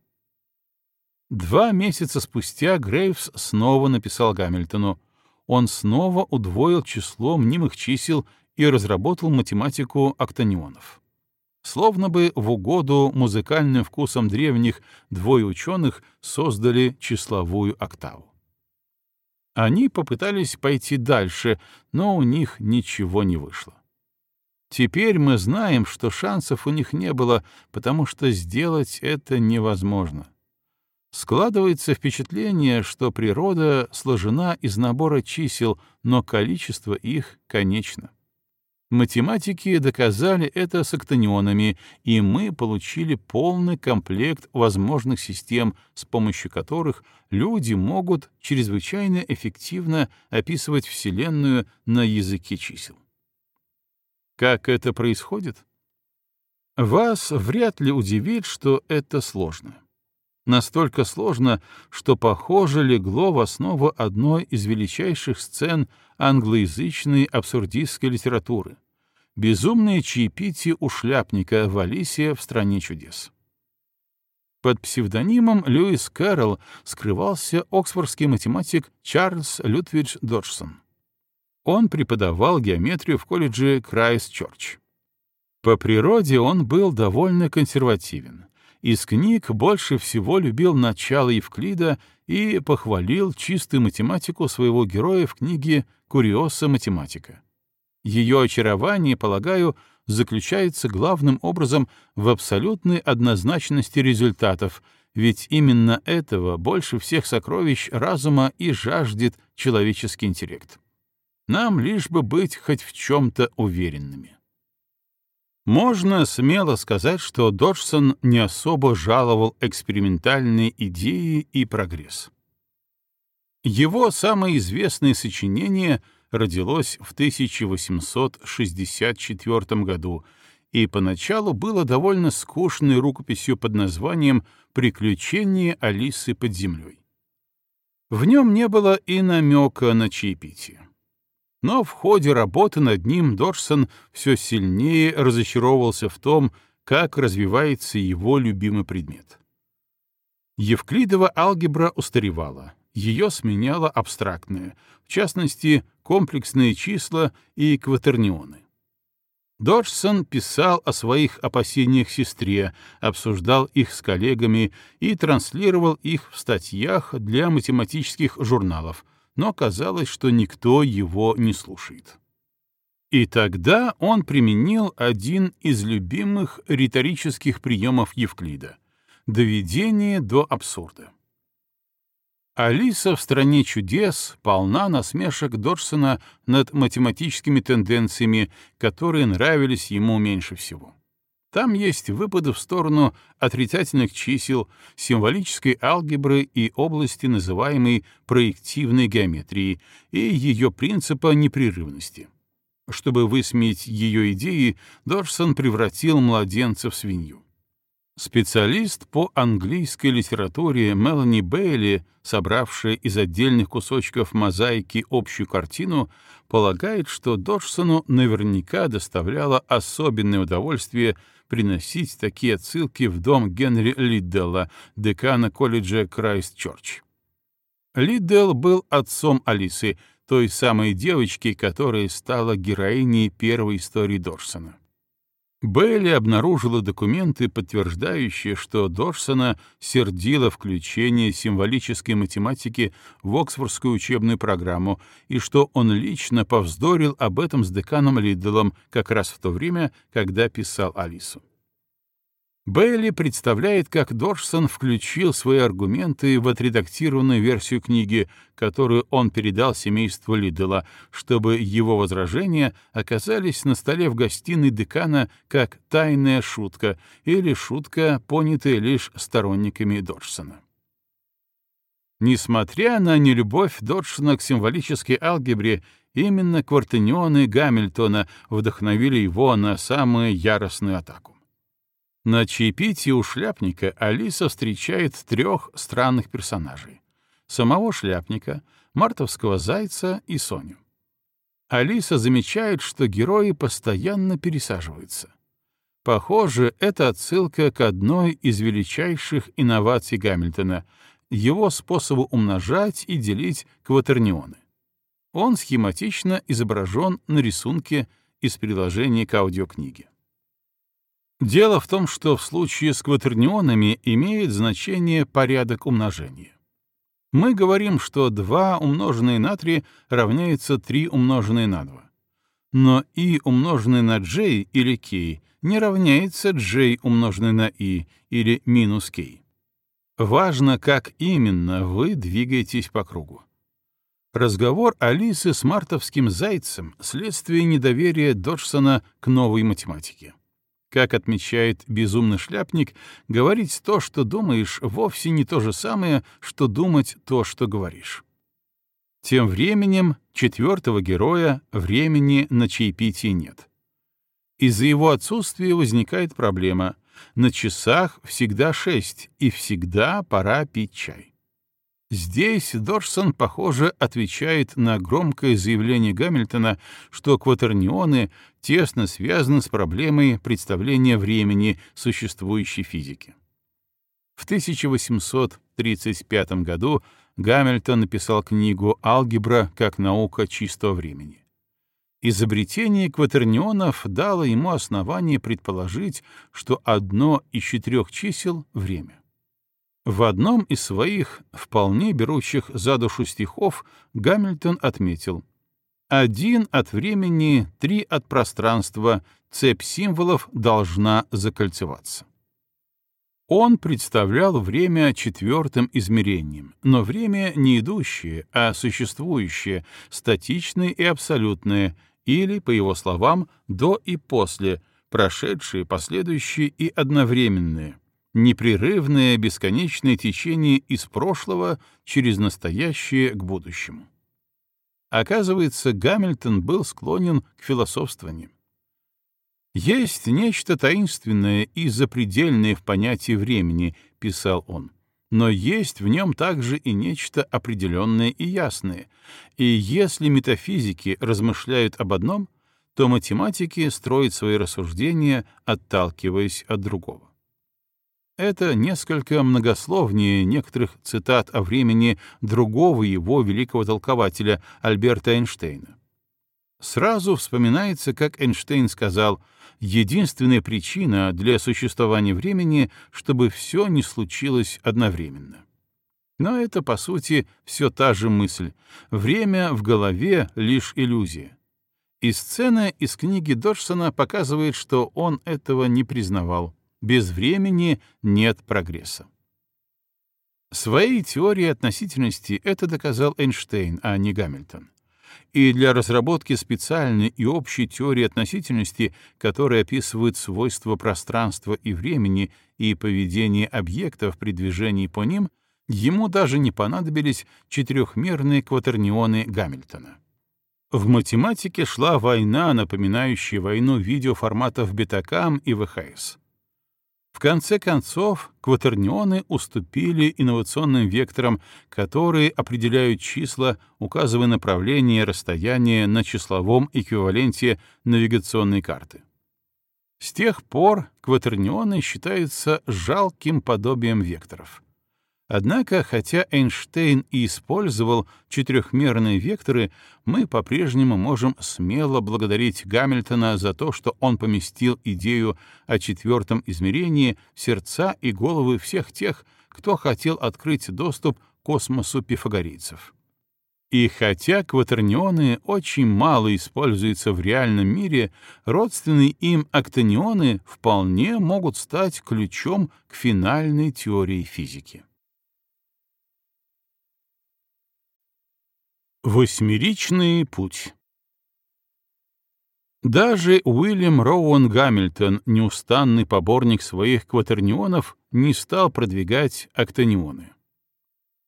Два месяца спустя Грейвс снова написал Гамильтону. Он снова удвоил число мнимых чисел и разработал математику октанионов. Словно бы в угоду музыкальным вкусам древних двое ученых создали числовую октаву. Они попытались пойти дальше, но у них ничего не вышло. Теперь мы знаем, что шансов у них не было, потому что сделать это невозможно. Складывается впечатление, что природа сложена из набора чисел, но количество их конечно. Математики доказали это с октанионами, и мы получили полный комплект возможных систем, с помощью которых люди могут чрезвычайно эффективно описывать Вселенную на языке чисел. Как это происходит? Вас вряд ли удивит, что это сложно. Настолько сложно, что, похоже, легло в основу одной из величайших сцен англоязычной абсурдистской литературы Безумное чаепитие у шляпника в Алисе в «Стране чудес». Под псевдонимом Льюис Кэрролл скрывался оксфордский математик Чарльз Лютвидж Доджсон. Он преподавал геометрию в колледже Крайст-Чорч. По природе он был довольно консервативен. Из книг больше всего любил начало Евклида и похвалил чистую математику своего героя в книге «Куриоса математика». Ее очарование, полагаю, заключается главным образом в абсолютной однозначности результатов, ведь именно этого больше всех сокровищ разума и жаждет человеческий интеллект. Нам лишь бы быть хоть в чем-то уверенными. Можно смело сказать, что Доджсон не особо жаловал экспериментальные идеи и прогресс. Его самое известное сочинение — родилось в 1864 году и поначалу было довольно скучной рукописью под названием «Приключения Алисы под землей». В нем не было и намека на чаепитие. Но в ходе работы над ним Доджсон все сильнее разочаровывался в том, как развивается его любимый предмет. Евклидова алгебра устаревала, ее сменяла абстрактная, в частности, комплексные числа и кватернионы. Доджсон писал о своих опасениях сестре, обсуждал их с коллегами и транслировал их в статьях для математических журналов, но казалось, что никто его не слушает. И тогда он применил один из любимых риторических приемов Евклида — доведение до абсурда. Алиса в «Стране чудес» полна насмешек Доджсона над математическими тенденциями, которые нравились ему меньше всего. Там есть выпады в сторону отрицательных чисел, символической алгебры и области, называемой проективной геометрии, и ее принципа непрерывности. Чтобы высмеять ее идеи, Доджсон превратил младенца в свинью. Специалист по английской литературе Мелани Бейли, собравшая из отдельных кусочков мозаики общую картину, полагает, что Доджсону наверняка доставляло особенное удовольствие приносить такие отсылки в дом Генри Лидделла, декана колледжа Крайст-Чорч. Лидделл был отцом Алисы, той самой девочки, которая стала героиней первой истории Доджсона. Бейли обнаружила документы, подтверждающие, что Доджсона сердило включение символической математики в Оксфордскую учебную программу и что он лично повздорил об этом с деканом Лиддлом как раз в то время, когда писал Алису. Бейли представляет, как Доджсон включил свои аргументы в отредактированную версию книги, которую он передал семейству Лиддела, чтобы его возражения оказались на столе в гостиной декана как тайная шутка или шутка, понятая лишь сторонниками Доджсона. Несмотря на нелюбовь Доджсона к символической алгебре, именно квартенионы Гамильтона вдохновили его на самую яростную атаку. На чаепитии у шляпника Алиса встречает трех странных персонажей — самого шляпника, мартовского зайца и Соню. Алиса замечает, что герои постоянно пересаживаются. Похоже, это отсылка к одной из величайших инноваций Гамильтона — его способу умножать и делить кватернионы. Он схематично изображен на рисунке из приложения к аудиокниге. Дело в том, что в случае с кватернионами имеет значение порядок умножения. Мы говорим, что 2 умноженное на 3 равняется 3 умноженное на 2. Но и умноженное на j или k не равняется j умноженное на i или минус k. Важно, как именно вы двигаетесь по кругу. Разговор Алисы с мартовским зайцем — следствие недоверия Доджсона к новой математике. Как отмечает безумный шляпник, говорить то, что думаешь, вовсе не то же самое, что думать то, что говоришь. Тем временем четвертого героя времени на чаепитии нет. Из-за его отсутствия возникает проблема. На часах всегда шесть, и всегда пора пить чай. Здесь Дорсон, похоже, отвечает на громкое заявление Гамильтона, что кватернионы тесно связаны с проблемой представления времени существующей физики. В 1835 году Гамильтон написал книгу «Алгебра как наука чистого времени». Изобретение кватернионов дало ему основание предположить, что одно из четырех чисел — время. В одном из своих, вполне берущих за душу стихов, Гамильтон отметил «Один от времени, три от пространства, цепь символов должна закольцеваться». Он представлял время четвертым измерением, но время не идущее, а существующее, статичное и абсолютное, или, по его словам, до и после, прошедшие, последующие и одновременные, непрерывное бесконечное течение из прошлого через настоящее к будущему. Оказывается, Гамильтон был склонен к философствованию. «Есть нечто таинственное и запредельное в понятии времени», — писал он, «но есть в нем также и нечто определенное и ясное, и если метафизики размышляют об одном, то математики строят свои рассуждения, отталкиваясь от другого. Это несколько многословнее некоторых цитат о времени другого его великого толкователя Альберта Эйнштейна. Сразу вспоминается, как Эйнштейн сказал, единственная причина для существования времени, чтобы все не случилось одновременно. Но это, по сути, все та же мысль. Время в голове — лишь иллюзия. И сцена из книги Доджсона показывает, что он этого не признавал. Без времени нет прогресса. Своей теорией относительности это доказал Эйнштейн, а не Гамильтон. И для разработки специальной и общей теории относительности, которая описывает свойства пространства и времени и поведение объектов при движении по ним, ему даже не понадобились четырехмерные кватернионы Гамильтона. В математике шла война, напоминающая войну видеоформатов Бетакам и ВХС. В конце концов, кватернионы уступили инновационным векторам, которые определяют числа, указывая направление и расстояние на числовом эквиваленте навигационной карты. С тех пор кватернионы считаются жалким подобием векторов. Однако, хотя Эйнштейн и использовал четырехмерные векторы, мы по-прежнему можем смело благодарить Гамильтона за то, что он поместил идею о четвертом измерении в сердца и головы всех тех, кто хотел открыть доступ к космосу пифагорейцев. И хотя кватернионы очень мало используются в реальном мире, родственные им актонионы вполне могут стать ключом к финальной теории физики. Восьмеричный путь Даже Уильям Роуэн Гамильтон, неустанный поборник своих кватернионов, не стал продвигать октонионы.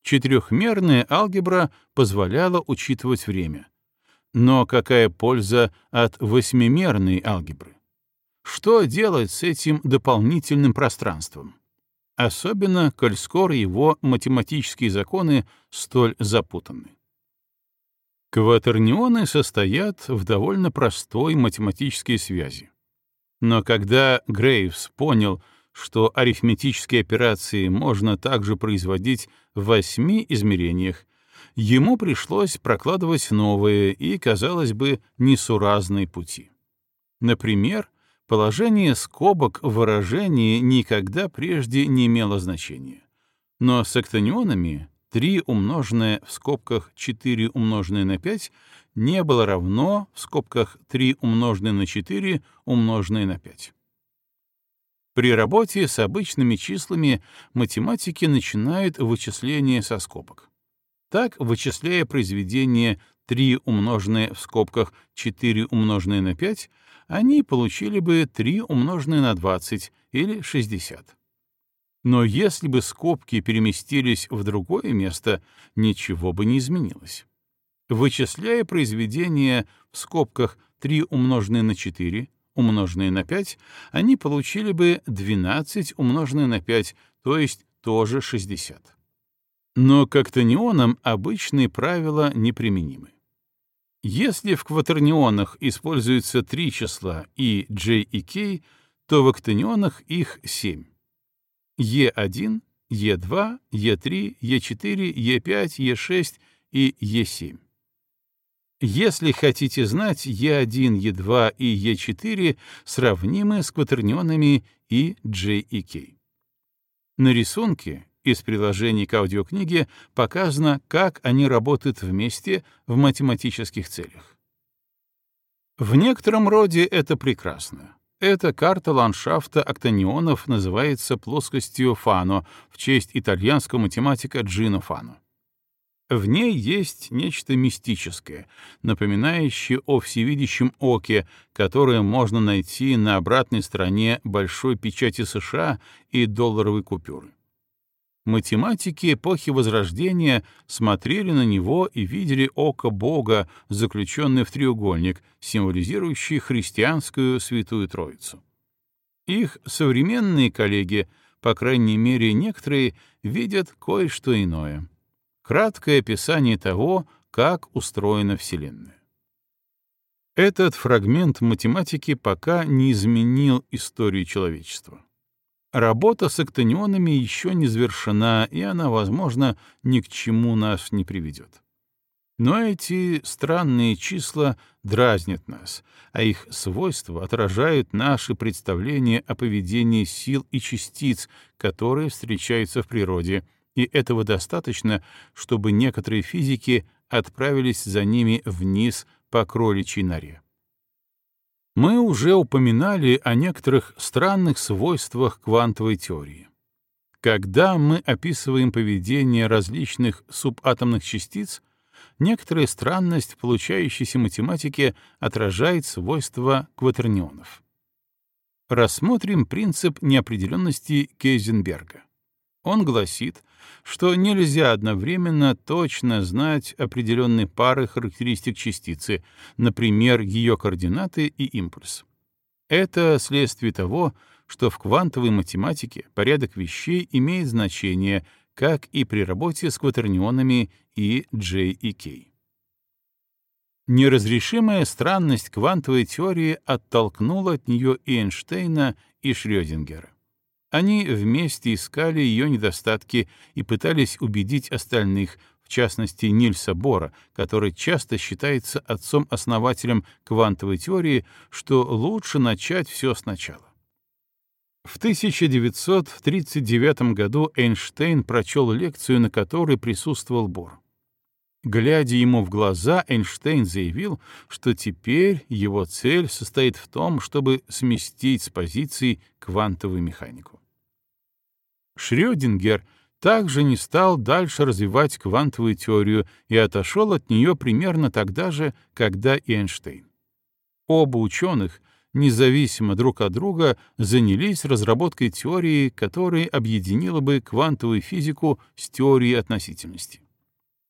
Четырехмерная алгебра позволяла учитывать время. Но какая польза от восьмимерной алгебры? что делать с этим дополнительным пространством? Особенно, коль скоро его математические законы столь запутаны. Кватернионы состоят в довольно простой математической связи. Но когда Грейвс понял, что арифметические операции можно также производить в восьми измерениях, ему пришлось прокладывать новые и, казалось бы, несуразные пути. Например, положение скобок в выражении никогда прежде не имело значения. Но с октанионами 3 умноженное в скобках 4 умноженное на 5 не было равно в скобках 3 умноженное на 4 умноженное на 5. При работе с обычными числами математики начинают вычисление со скобок. Так, вычисляя произведение 3 умноженное в скобках 4 умноженное на 5, они получили бы 3 умноженное на 20 или 60. Но если бы скобки переместились в другое место, ничего бы не изменилось. Вычисляя произведение в скобках 3 умноженное на 4, умноженное на 5, они получили бы 12 умноженное на 5, то есть тоже 60. Но к актонионам обычные правила неприменимы. Если в кватернионах используются три числа и j и k, то в октонионах их 7. Е1, Е2, Е3, Е4, Е5, Е6 и Е7. Если хотите знать, Е1, Е2 и Е4 сравнимы с кватернионами и J и K. На рисунке из приложений к аудиокниге показано, как они работают вместе в математических целях. В некотором роде это прекрасно. Эта карта ландшафта октанионов называется плоскостью Фано в честь итальянского математика Джино Фано. В ней есть нечто мистическое, напоминающее о всевидящем оке, которое можно найти на обратной стороне большой печати США и долларовой купюры. Математики эпохи Возрождения смотрели на него и видели око Бога, заключенное в треугольник, символизирующий христианскую Святую Троицу. Их современные коллеги, по крайней мере некоторые, видят кое-что иное. Краткое описание того, как устроена Вселенная. Этот фрагмент математики пока не изменил историю человечества. Работа с октанионами еще не завершена, и она, возможно, ни к чему нас не приведет. Но эти странные числа дразнят нас, а их свойства отражают наши представления о поведении сил и частиц, которые встречаются в природе, и этого достаточно, чтобы некоторые физики отправились за ними вниз по кроличьей норе. Мы уже упоминали о некоторых странных свойствах квантовой теории. Когда мы описываем поведение различных субатомных частиц, некоторая странность получающейся математике отражает свойства кватернионов. Рассмотрим принцип неопределенности Кейзенберга. Он гласит, что нельзя одновременно точно знать определенные пары характеристик частицы, например, ее координаты и импульс. Это следствие того, что в квантовой математике порядок вещей имеет значение, как и при работе с кватернионами и J и K. Неразрешимая странность квантовой теории оттолкнула от нее и Эйнштейна, и Шрёдингера. Они вместе искали ее недостатки и пытались убедить остальных, в частности Нильса Бора, который часто считается отцом-основателем квантовой теории, что лучше начать все сначала. В 1939 году Эйнштейн прочел лекцию, на которой присутствовал Бор. Глядя ему в глаза, Эйнштейн заявил, что теперь его цель состоит в том, чтобы сместить с позиции квантовую механику. Шрёдингер также не стал дальше развивать квантовую теорию и отошел от нее примерно тогда же, когда и Эйнштейн. Оба ученых, независимо друг от друга, занялись разработкой теории, которая объединила бы квантовую физику с теорией относительности.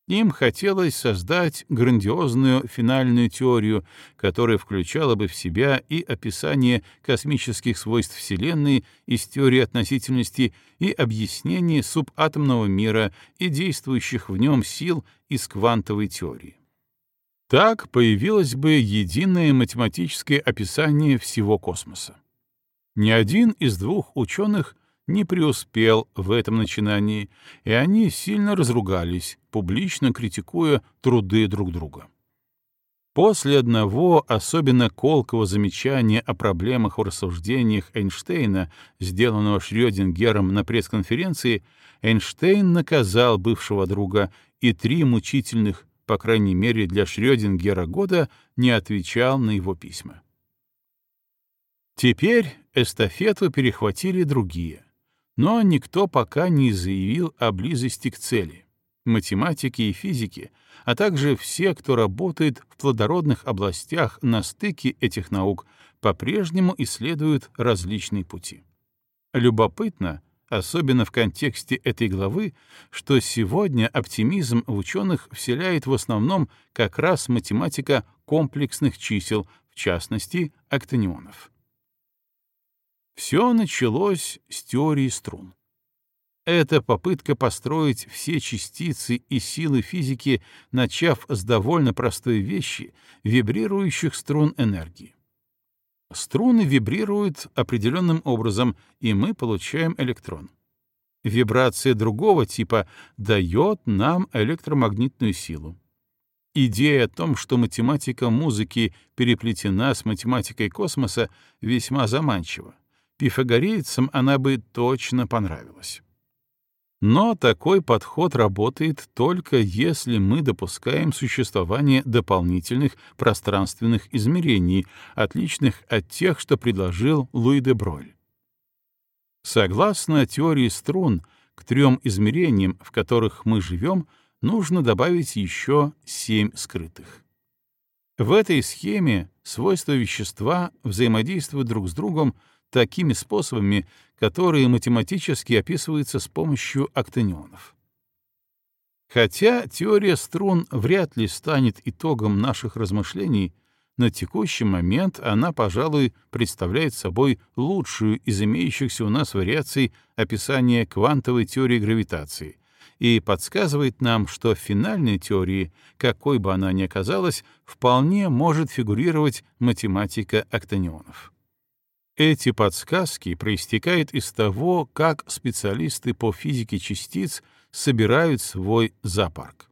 Им хотелось создать грандиозную финальную теорию, которая включала бы в себя и описание космических свойств Вселенной из теории относительности, и объяснение субатомного мира и действующих в нем сил из квантовой теории. Так появилось бы единое математическое описание всего космоса. Ни один из двух ученых не преуспел в этом начинании, и они сильно разругались, публично критикуя труды друг друга. После одного особенно колкого замечания о проблемах в рассуждениях Эйнштейна, сделанного Шрёдингером на пресс-конференции, Эйнштейн наказал бывшего друга, и три мучительных, по крайней мере для Шрёдингера, года не отвечал на его письма. Теперь эстафету перехватили другие. Но никто пока не заявил о близости к цели. Математики и физики, а также все, кто работает в плодородных областях на стыке этих наук, по-прежнему исследуют различные пути. Любопытно, особенно в контексте этой главы, что сегодня оптимизм в ученых вселяет в основном как раз математика комплексных чисел, в частности, актинионов. Все началось с теории струн. Это попытка построить все частицы и силы физики, начав с довольно простой вещи — вибрирующих струн энергии. Струны вибрируют определенным образом, и мы получаем электрон. Вибрация другого типа дает нам электромагнитную силу. Идея о том, что математика музыки переплетена с математикой космоса, весьма заманчива пифагорейцам она бы точно понравилась. Но такой подход работает только если мы допускаем существование дополнительных пространственных измерений, отличных от тех, что предложил Луи де Броль. Согласно теории струн, к трем измерениям, в которых мы живем, нужно добавить еще семь скрытых. В этой схеме свойства вещества взаимодействуют друг с другом такими способами, которые математически описываются с помощью актинионов. Хотя теория струн вряд ли станет итогом наших размышлений, на текущий момент она, пожалуй, представляет собой лучшую из имеющихся у нас вариаций описания квантовой теории гравитации и подсказывает нам, что в финальной теории, какой бы она ни оказалась, вполне может фигурировать математика актинионов. Эти подсказки проистекают из того, как специалисты по физике частиц собирают свой зоопарк.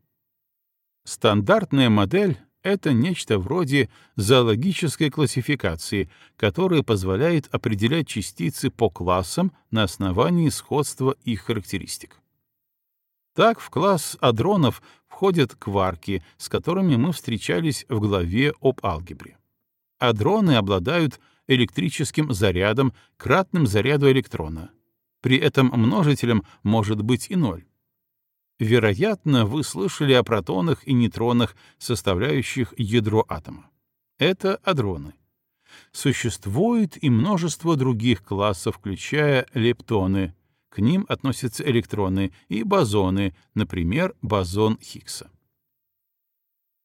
Стандартная модель — это нечто вроде зоологической классификации, которая позволяет определять частицы по классам на основании сходства их характеристик. Так в класс адронов входят кварки, с которыми мы встречались в главе об алгебре. Адроны обладают электрическим зарядом, кратным заряду электрона. При этом множителем может быть и ноль. Вероятно, вы слышали о протонах и нейтронах, составляющих ядро атома. Это адроны. Существует и множество других классов, включая лептоны. К ним относятся электроны и бозоны, например, бозон Хиггса.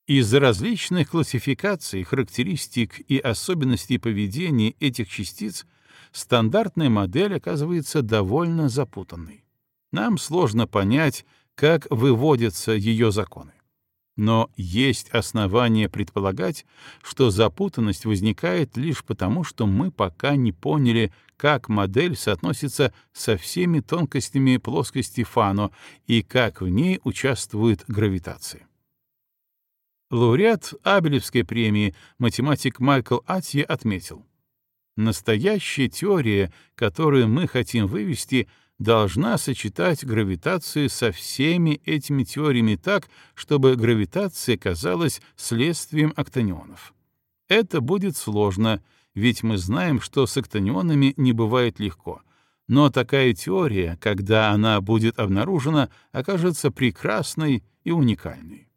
Из-за различных классификаций, характеристик и особенностей поведения этих частиц стандартная модель оказывается довольно запутанной. Нам сложно понять, как выводятся ее законы. Но есть основания предполагать, что запутанность возникает лишь потому, что мы пока не поняли, как модель соотносится со всеми тонкостями плоскости Фано и как в ней участвует гравитация. Лауреат Абелевской премии математик Майкл Атье отметил, «Настоящая теория, которую мы хотим вывести, должна сочетать гравитацию со всеми этими теориями так, чтобы гравитация казалась следствием актонионов. Это будет сложно, ведь мы знаем, что с актонионами не бывает легко, но такая теория, когда она будет обнаружена, окажется прекрасной и уникальной.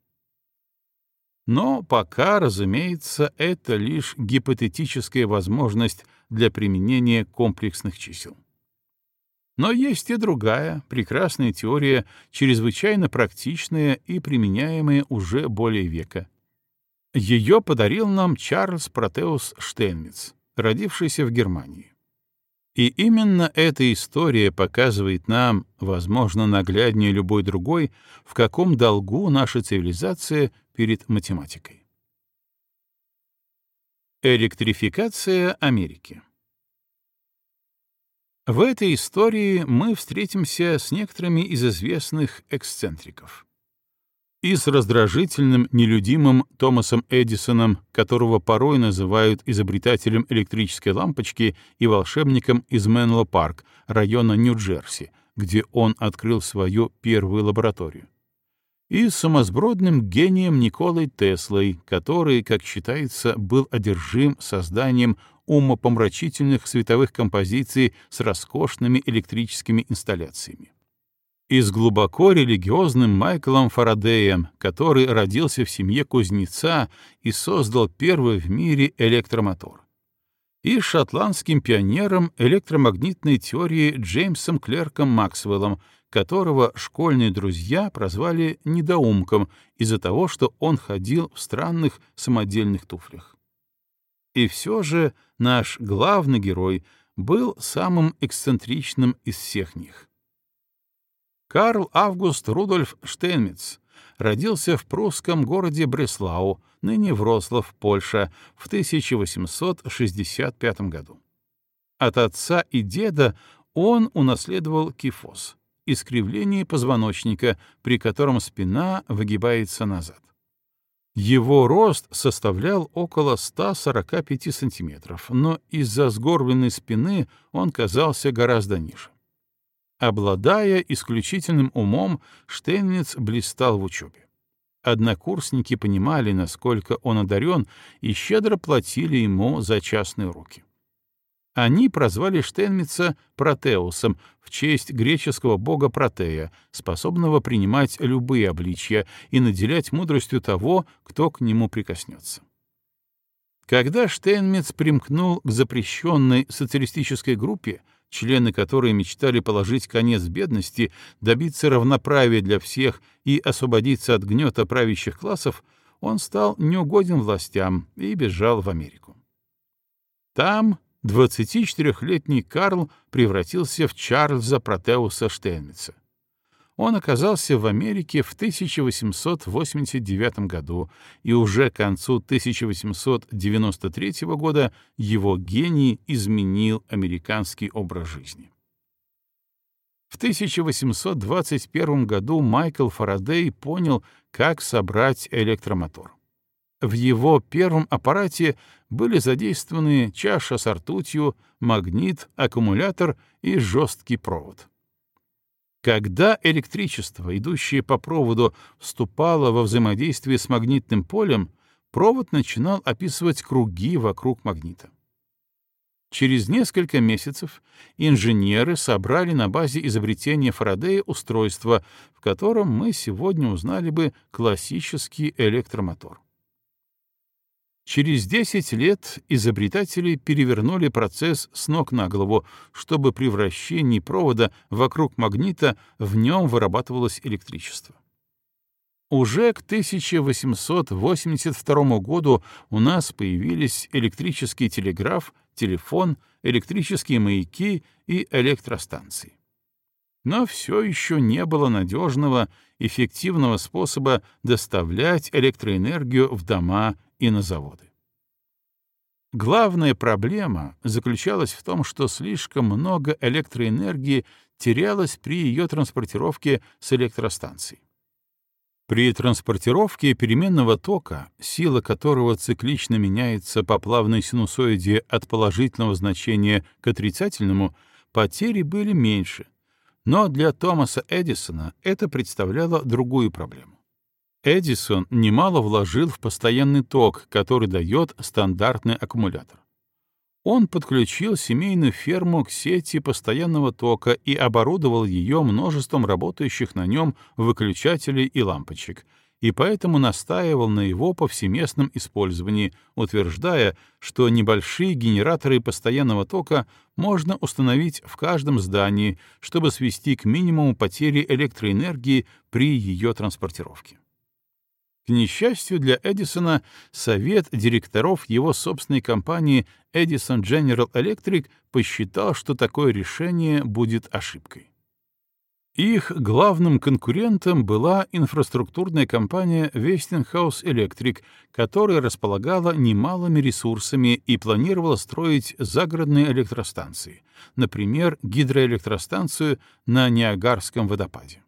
Но пока, разумеется, это лишь гипотетическая возможность для применения комплексных чисел. Но есть и другая, прекрасная теория, чрезвычайно практичная и применяемая уже более века. Ее подарил нам Чарльз Протеус Штейнмитц, родившийся в Германии. И именно эта история показывает нам, возможно, нагляднее любой другой, в каком долгу наша цивилизация перед математикой. Электрификация Америки В этой истории мы встретимся с некоторыми из известных эксцентриков и с раздражительным, нелюдимым Томасом Эдисоном, которого порой называют изобретателем электрической лампочки и волшебником из Менло-парк, района Нью-Джерси, где он открыл свою первую лабораторию. И с сумасбродным гением Николой Теслой, который, как считается, был одержим созданием умопомрачительных световых композиций с роскошными электрическими инсталляциями и с глубоко религиозным Майклом Фарадеем, который родился в семье кузнеца и создал первый в мире электромотор, и шотландским пионером электромагнитной теории Джеймсом Клерком Максвеллом, которого школьные друзья прозвали недоумком из-за того, что он ходил в странных самодельных туфлях. И все же наш главный герой был самым эксцентричным из всех них. Карл Август Рудольф Штейнмитц родился в прусском городе Бреслау, ныне Вроцлав, Польша, в 1865 году. От отца и деда он унаследовал кифоз — искривление позвоночника, при котором спина выгибается назад. Его рост составлял около 145 сантиметров, но из-за сгорбленной спины он казался гораздо ниже. Обладая исключительным умом, Штейнец блистал в учебе. Однокурсники понимали, насколько он одарен, и щедро платили ему за частные уроки. Они прозвали Штейнмитца Протеусом в честь греческого бога Протея, способного принимать любые обличья и наделять мудростью того, кто к нему прикоснется. Когда Штейнмитц примкнул к запрещенной социалистической группе, члены которой мечтали положить конец бедности, добиться равноправия для всех и освободиться от гнета правящих классов, он стал неугоден властям и бежал в Америку. Там 24-летний Карл превратился в Чарльза Протеуса Штейнмитца он оказался в Америке в 1889 году, и уже к концу 1893 года его гений изменил американский образ жизни. В 1821 году Майкл Фарадей понял, как собрать электромотор. В его первом аппарате были задействованы чаша с ртутью, магнит, аккумулятор и жесткий провод. Когда электричество, идущее по проводу, вступало во взаимодействие с магнитным полем, провод начинал описывать круги вокруг магнита. Через несколько месяцев инженеры собрали на базе изобретения Фарадея устройство, в котором мы сегодня узнали бы классический электромотор. Через 10 лет изобретатели перевернули процесс с ног на голову, чтобы при вращении провода вокруг магнита в нем вырабатывалось электричество. Уже к 1882 году у нас появились электрический телеграф, телефон, электрические маяки и электростанции. Но все еще не было надежного, эффективного способа доставлять электроэнергию в дома и на заводы. Главная проблема заключалась в том, что слишком много электроэнергии терялось при ее транспортировке с электростанций. При транспортировке переменного тока, сила которого циклично меняется по плавной синусоиде от положительного значения к отрицательному, потери были меньше, но для Томаса Эдисона это представляло другую проблему. Эдисон немало вложил в постоянный ток, который дает стандартный аккумулятор. Он подключил семейную ферму к сети постоянного тока и оборудовал ее множеством работающих на нем выключателей и лампочек, и поэтому настаивал на его повсеместном использовании, утверждая, что небольшие генераторы постоянного тока можно установить в каждом здании, чтобы свести к минимуму потери электроэнергии при ее транспортировке. К несчастью для Эдисона, совет директоров его собственной компании Edison General Electric посчитал, что такое решение будет ошибкой. Их главным конкурентом была инфраструктурная компания Westinghouse Electric, которая располагала немалыми ресурсами и планировала строить загородные электростанции, например, гидроэлектростанцию на Ниагарском водопаде.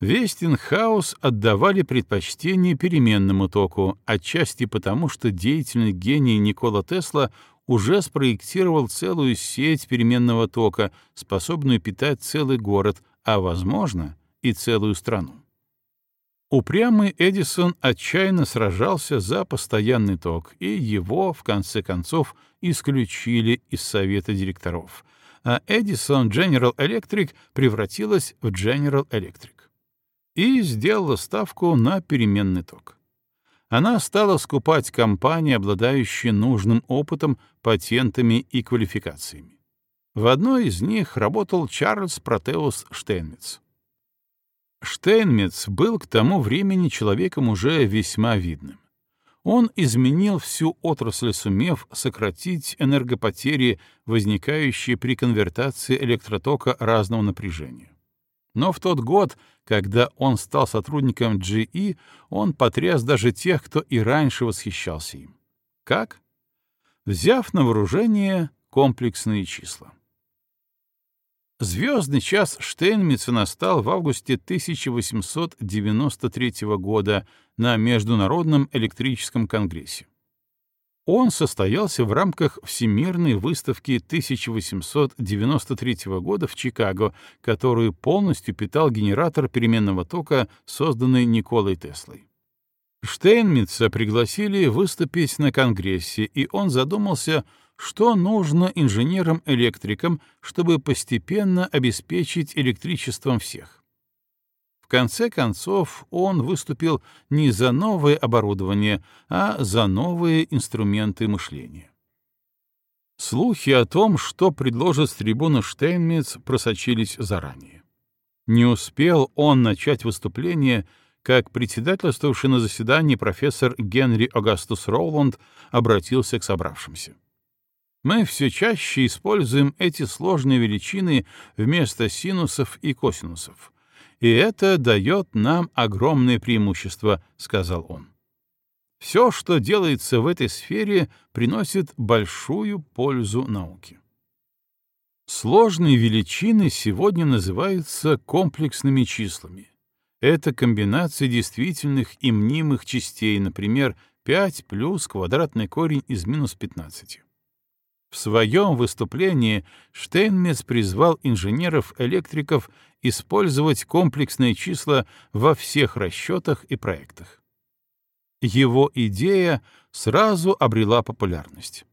Вестингхаус отдавали предпочтение переменному току, отчасти потому, что деятельный гений Никола Тесла уже спроектировал целую сеть переменного тока, способную питать целый город, а, возможно, и целую страну. Упрямый Эдисон отчаянно сражался за постоянный ток, и его, в конце концов, исключили из совета директоров, а Edison General Electric превратилась в General Electric и сделала ставку на переменный ток. Она стала скупать компании, обладающие нужным опытом, патентами и квалификациями. В одной из них работал Чарльз Протеус Штейнмитц. Штейнмитц был к тому времени человеком уже весьма видным. Он изменил всю отрасль, сумев сократить энергопотери, возникающие при конвертации электротока разного напряжения. Но в тот год, когда он стал сотрудником GE, он потряс даже тех, кто и раньше восхищался им. Как? Взяв на вооружение комплексные числа. Звездный час Штейнмитца настал в августе 1893 года на Международном электрическом конгрессе. Он состоялся в рамках Всемирной выставки 1893 года в Чикаго, которую полностью питал генератор переменного тока, созданный Николой Теслой. Штейнмитца пригласили выступить на Конгрессе, и он задумался, что нужно инженерам-электрикам, чтобы постепенно обеспечить электричеством всех. Конце концов, он выступил не за новое оборудование, а за новые инструменты мышления. Слухи о том, что предложит с трибуны Штейнмитц, просочились заранее. Не успел он начать выступление, как председательствовавший на заседании профессор Генри Агастус Роланд обратился к собравшимся. Мы все чаще используем эти сложные величины вместо синусов и косинусов. И это дает нам огромное преимущество, сказал он. Все, что делается в этой сфере, приносит большую пользу науке. Сложные величины сегодня называются комплексными числами. Это комбинация действительных и мнимых частей, например, 5 плюс квадратный корень из минус 15. В своем выступлении Штейнмец призвал инженеров-электриков использовать комплексные числа во всех расчетах и проектах. Его идея сразу обрела популярность.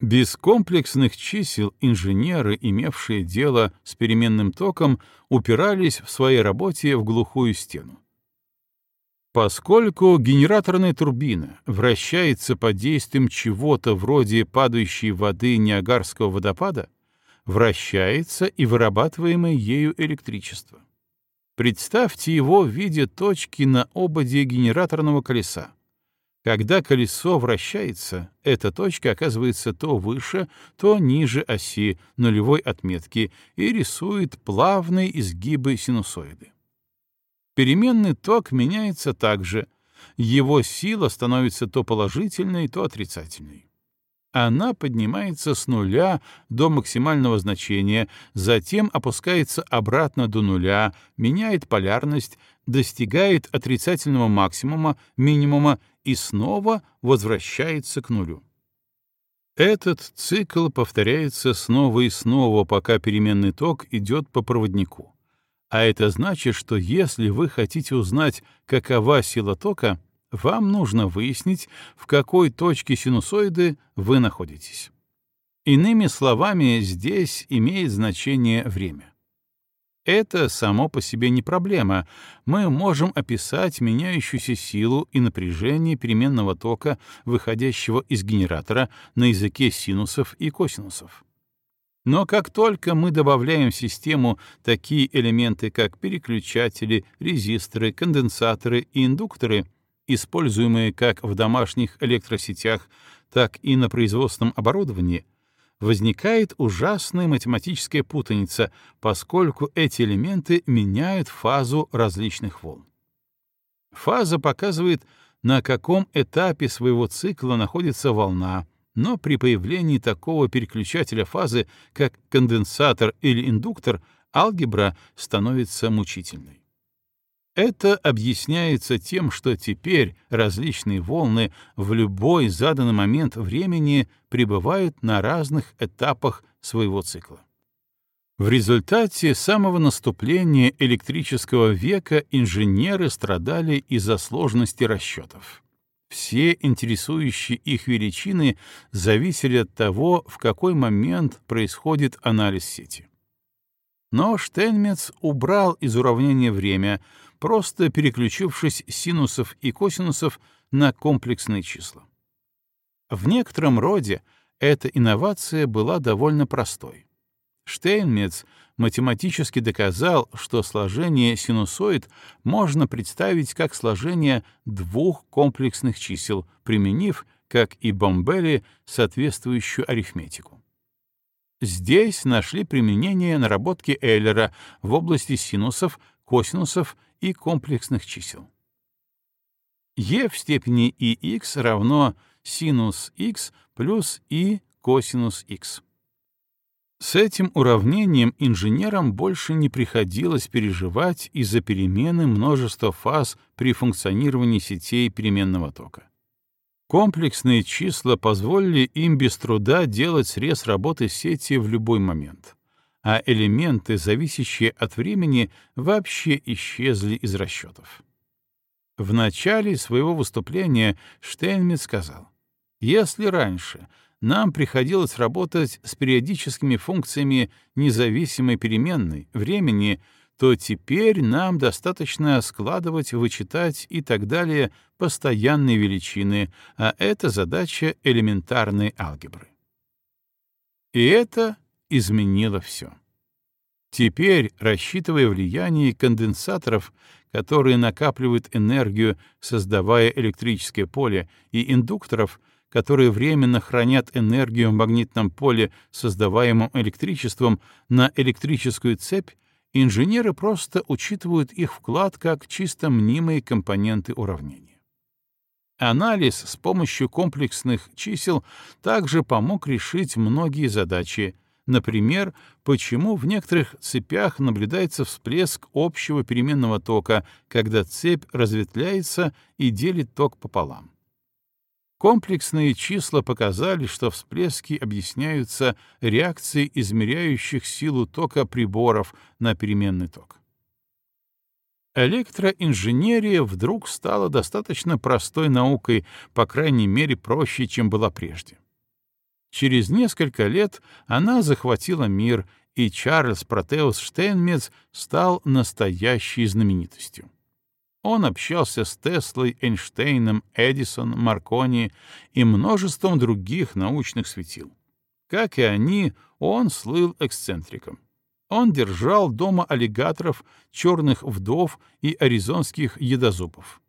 Без комплексных чисел инженеры, имевшие дело с переменным током, упирались в своей работе в глухую стену. Поскольку генераторная турбина вращается под действием чего-то вроде падающей воды Ниагарского водопада, вращается и вырабатываемое ею электричество. Представьте его в виде точки на ободе генераторного колеса. Когда колесо вращается, эта точка оказывается то выше, то ниже оси нулевой отметки и рисует плавные изгибы синусоиды. Переменный ток меняется также. Его сила становится то положительной, то отрицательной. Она поднимается с нуля до максимального значения, затем опускается обратно до нуля, меняет полярность, достигает отрицательного максимума, минимума и снова возвращается к нулю. Этот цикл повторяется снова и снова, пока переменный ток идет по проводнику. А это значит, что если вы хотите узнать, какова сила тока, вам нужно выяснить, в какой точке синусоиды вы находитесь. Иными словами, здесь имеет значение время. Это само по себе не проблема. Мы можем описать меняющуюся силу и напряжение переменного тока, выходящего из генератора на языке синусов и косинусов. Но как только мы добавляем в систему такие элементы, как переключатели, резисторы, конденсаторы и индукторы, используемые как в домашних электросетях, так и на производственном оборудовании, возникает ужасная математическая путаница, поскольку эти элементы меняют фазу различных волн. Фаза показывает, на каком этапе своего цикла находится волна, но при появлении такого переключателя фазы, как конденсатор или индуктор, алгебра становится мучительной. Это объясняется тем, что теперь различные волны в любой заданный момент времени пребывают на разных этапах своего цикла. В результате самого наступления электрического века инженеры страдали из-за сложности расчетов. Все интересующие их величины зависели от того, в какой момент происходит анализ сети. Но Штейнмец убрал из уравнения время, просто переключившись синусов и косинусов на комплексные числа. В некотором роде эта инновация была довольно простой. Штейнмец математически доказал, что сложение синусоид можно представить как сложение двух комплексных чисел, применив, как и Бомбели, соответствующую арифметику. Здесь нашли применение наработки Эйлера в области синусов, косинусов и комплексных чисел. e в степени ix равно синус x плюс и косинус x. С этим уравнением инженерам больше не приходилось переживать из-за перемены множества фаз при функционировании сетей переменного тока. Комплексные числа позволили им без труда делать срез работы сети в любой момент, а элементы, зависящие от времени, вообще исчезли из расчетов. В начале своего выступления Штейнмит сказал, «Если раньше — нам приходилось работать с периодическими функциями независимой переменной, времени, то теперь нам достаточно складывать, вычитать и так далее постоянные величины, а это задача элементарной алгебры. И это изменило все. Теперь, рассчитывая влияние конденсаторов, которые накапливают энергию, создавая электрическое поле, и индукторов, которые временно хранят энергию в магнитном поле, создаваемом электричеством, на электрическую цепь, инженеры просто учитывают их вклад как чисто мнимые компоненты уравнения. Анализ с помощью комплексных чисел также помог решить многие задачи, Например, почему в некоторых цепях наблюдается всплеск общего переменного тока, когда цепь разветвляется и делит ток пополам. Комплексные числа показали, что всплески объясняются реакцией измеряющих силу тока приборов на переменный ток. Электроинженерия вдруг стала достаточно простой наукой, по крайней мере, проще, чем была прежде. Через несколько лет она захватила мир, и Чарльз Протеус Штейнмец стал настоящей знаменитостью. Он общался с Теслой, Эйнштейном, Эдисон, Маркони и множеством других научных светил. Как и они, он слыл эксцентриком. Он держал дома аллигаторов, черных вдов и аризонских едозубов.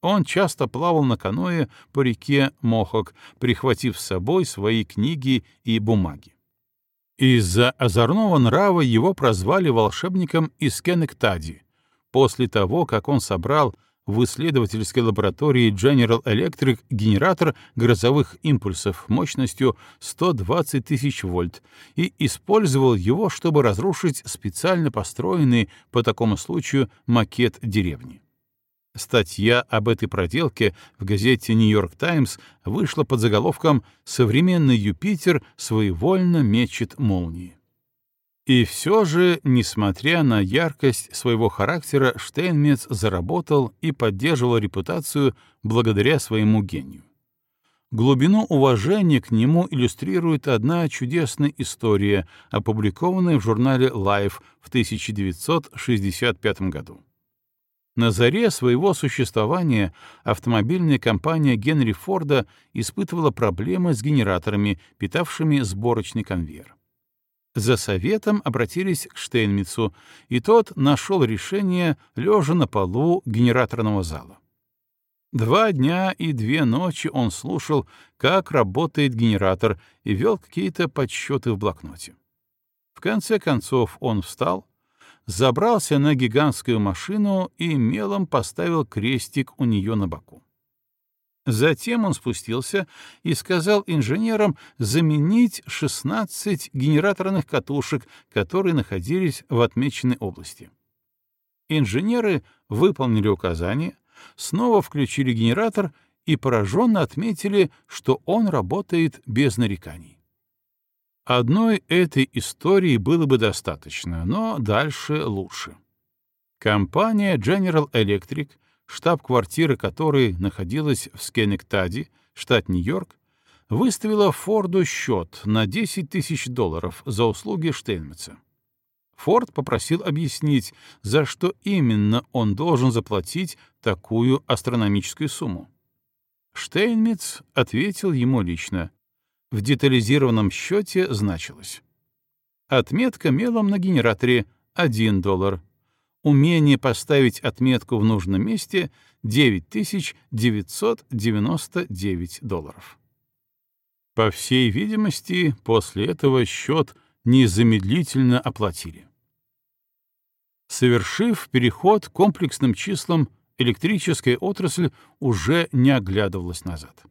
Он часто плавал на каное по реке Мохок, прихватив с собой свои книги и бумаги. Из-за озорного нрава его прозвали волшебником из Кеннектади — после того, как он собрал в исследовательской лаборатории General Electric генератор грозовых импульсов мощностью 120 тысяч вольт и использовал его, чтобы разрушить специально построенный по такому случаю макет деревни. Статья об этой проделке в газете «Нью-Йорк Таймс» вышла под заголовком «Современный Юпитер своевольно мечет молнии». И все же, несмотря на яркость своего характера, Штейнмец заработал и поддерживал репутацию благодаря своему гению. Глубину уважения к нему иллюстрирует одна чудесная история, опубликованная в журнале Life в 1965 году. На заре своего существования автомобильная компания Генри Форда испытывала проблемы с генераторами, питавшими сборочный конвейер. За советом обратились к Штейнмитцу, и тот нашел решение, лежа на полу генераторного зала. Два дня и две ночи он слушал, как работает генератор, и вел какие-то подсчеты в блокноте. В конце концов он встал, забрался на гигантскую машину и мелом поставил крестик у нее на боку. Затем он спустился и сказал инженерам заменить 16 генераторных катушек, которые находились в отмеченной области. Инженеры выполнили указание — снова включили генератор и пораженно отметили, что он работает без нареканий. Одной этой истории было бы достаточно, но дальше лучше. Компания General Electric, штаб-квартира которой находилась в Скенектаде, штат Нью-Йорк, выставила Форду счет на 10 тысяч долларов за услуги Штейнмитца. Форд попросил объяснить, за что именно он должен заплатить такую астрономическую сумму. Штейнмитц ответил ему лично. В детализированном счете значилось. Отметка мелом на генераторе — 1 доллар. Умение поставить отметку в нужном месте — 9999 долларов. По всей видимости, после этого счет незамедлительно оплатили. Совершив переход комплексным числам, электрическая отрасль уже не оглядывалась назад.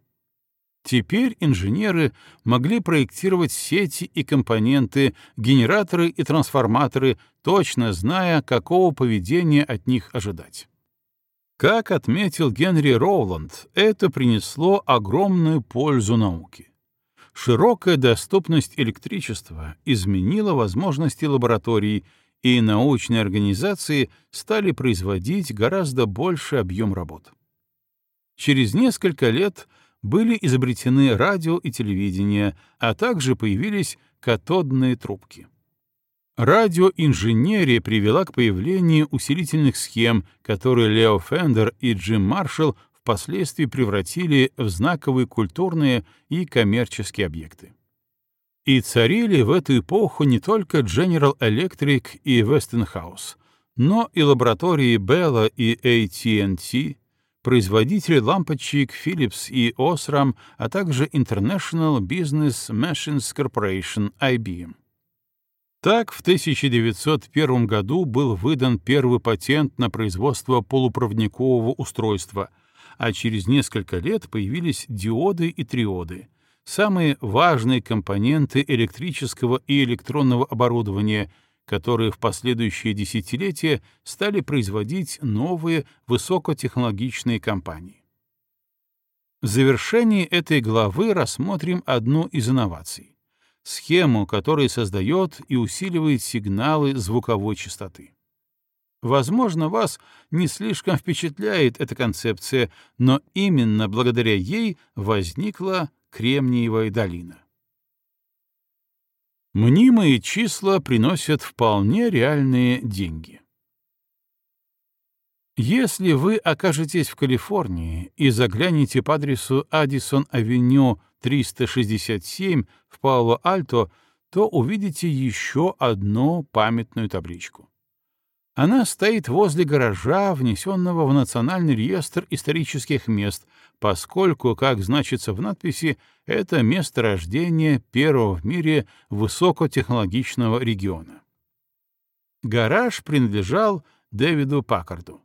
Теперь инженеры могли проектировать сети и компоненты, генераторы и трансформаторы, точно зная, какого поведения от них ожидать. Как отметил Генри Роуланд, это принесло огромную пользу науке. Широкая доступность электричества изменила возможности лабораторий, и научные организации стали производить гораздо больше объем работ. Через несколько лет были изобретены радио и телевидение, а также появились катодные трубки. Радиоинженерия привела к появлению усилительных схем, которые Лео Фендер и Джим Маршалл впоследствии превратили в знаковые культурные и коммерческие объекты. И царили в эту эпоху не только General Electric и Westinghouse, но и лаборатории Bell и AT&T, производители лампочек Philips и Osram, а также International Business Machines Corporation IBM. Так, в 1901 году был выдан первый патент на производство полупроводникового устройства, а через несколько лет появились диоды и триоды, самые важные компоненты электрического и электронного оборудования, которые в последующие десятилетия стали производить новые высокотехнологичные компании. В завершении этой главы рассмотрим одну из инноваций — схему, которая создает и усиливает сигналы звуковой частоты. Возможно, вас не слишком впечатляет эта концепция, но именно благодаря ей возникла Кремниевая долина. Мнимые числа приносят вполне реальные деньги. Если вы окажетесь в Калифорнии и заглянете по адресу Адисон-авеню 367 в Пало-Альто, то увидите еще одну памятную табличку. Она стоит возле гаража, внесенного в Национальный реестр исторических мест, поскольку, как значится в надписи, это место рождения первого в мире высокотехнологичного региона. Гараж принадлежал Дэвиду Паккарду.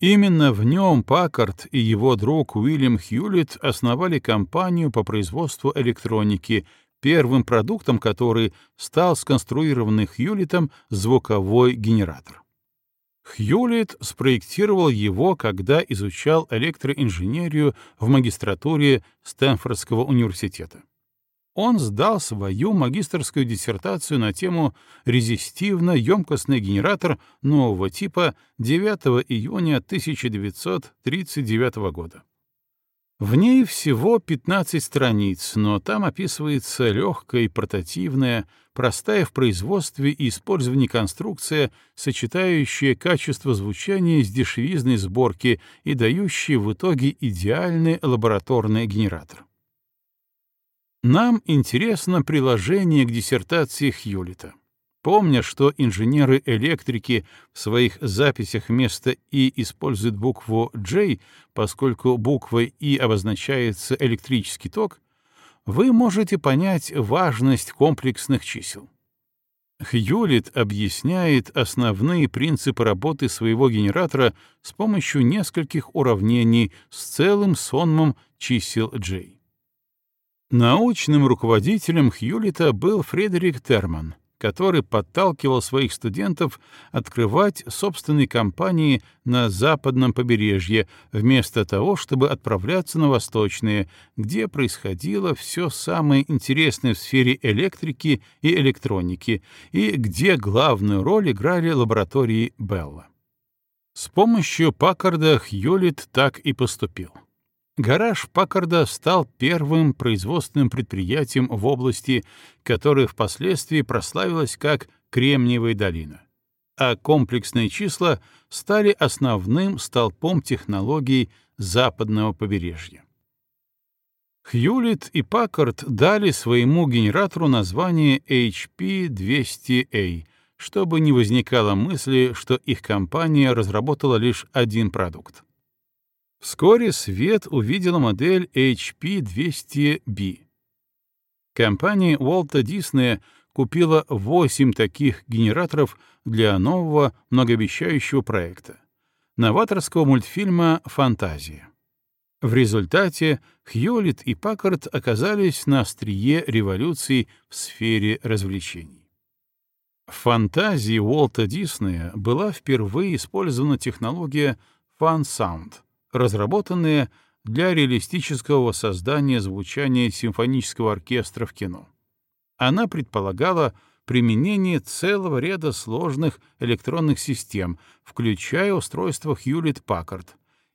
Именно в нем Паккард и его друг Уильям Хьюлитт основали компанию по производству электроники, первым продуктом которой стал сконструированный Хьюлитом звуковой генератор. Хьюлитт спроектировал его, когда изучал электроинженерию в магистратуре Стэнфордского университета. Он сдал свою магистрскую диссертацию на тему «Резистивно-емкостный генератор нового типа» 9 июня 1939 года. В ней всего 15 страниц, но там описывается легкая и портативная, простая в производстве и использовании конструкция, сочетающая качество звучания с дешевизной сборки и дающая в итоге идеальный лабораторный генератор. Нам интересно приложение к диссертации Хьюлита. Помня, что инженеры-электрики в своих записях вместо «и» используют букву «J», поскольку буквой «и» обозначается электрический ток, вы можете понять важность комплексных чисел. Хьюлит объясняет основные принципы работы своего генератора с помощью нескольких уравнений с целым сонмом чисел J. Научным руководителем Хьюлита был Фредерик Терман — который подталкивал своих студентов открывать собственные компании на западном побережье, вместо того, чтобы отправляться на восточное, где происходило все самое интересное в сфере электрики и электроники, и где главную роль играли лаборатории Белла. С помощью Паккарда Хьюлит так и поступил. Гараж Паккарда стал первым производственным предприятием в области, которое впоследствии прославилось как Кремниевая долина. А комплексные числа стали основным столпом технологий западного побережья. Хьюлит и Паккард дали своему генератору название HP200A, чтобы не возникало мысли, что их компания разработала лишь один продукт. Вскоре Свет увидела модель HP200B. Компания Уолта Диснея купила 8 таких генераторов для нового многообещающего проекта — новаторского мультфильма «Фантазия». В результате Хьюлит и Паккард оказались на острие революции в сфере развлечений. В фантазии Уолта Диснея была впервые использована технология Sound, разработанные для реалистического создания звучания симфонического оркестра в кино. Она предполагала применение целого ряда сложных электронных систем, включая устройство Hewlett-Packard.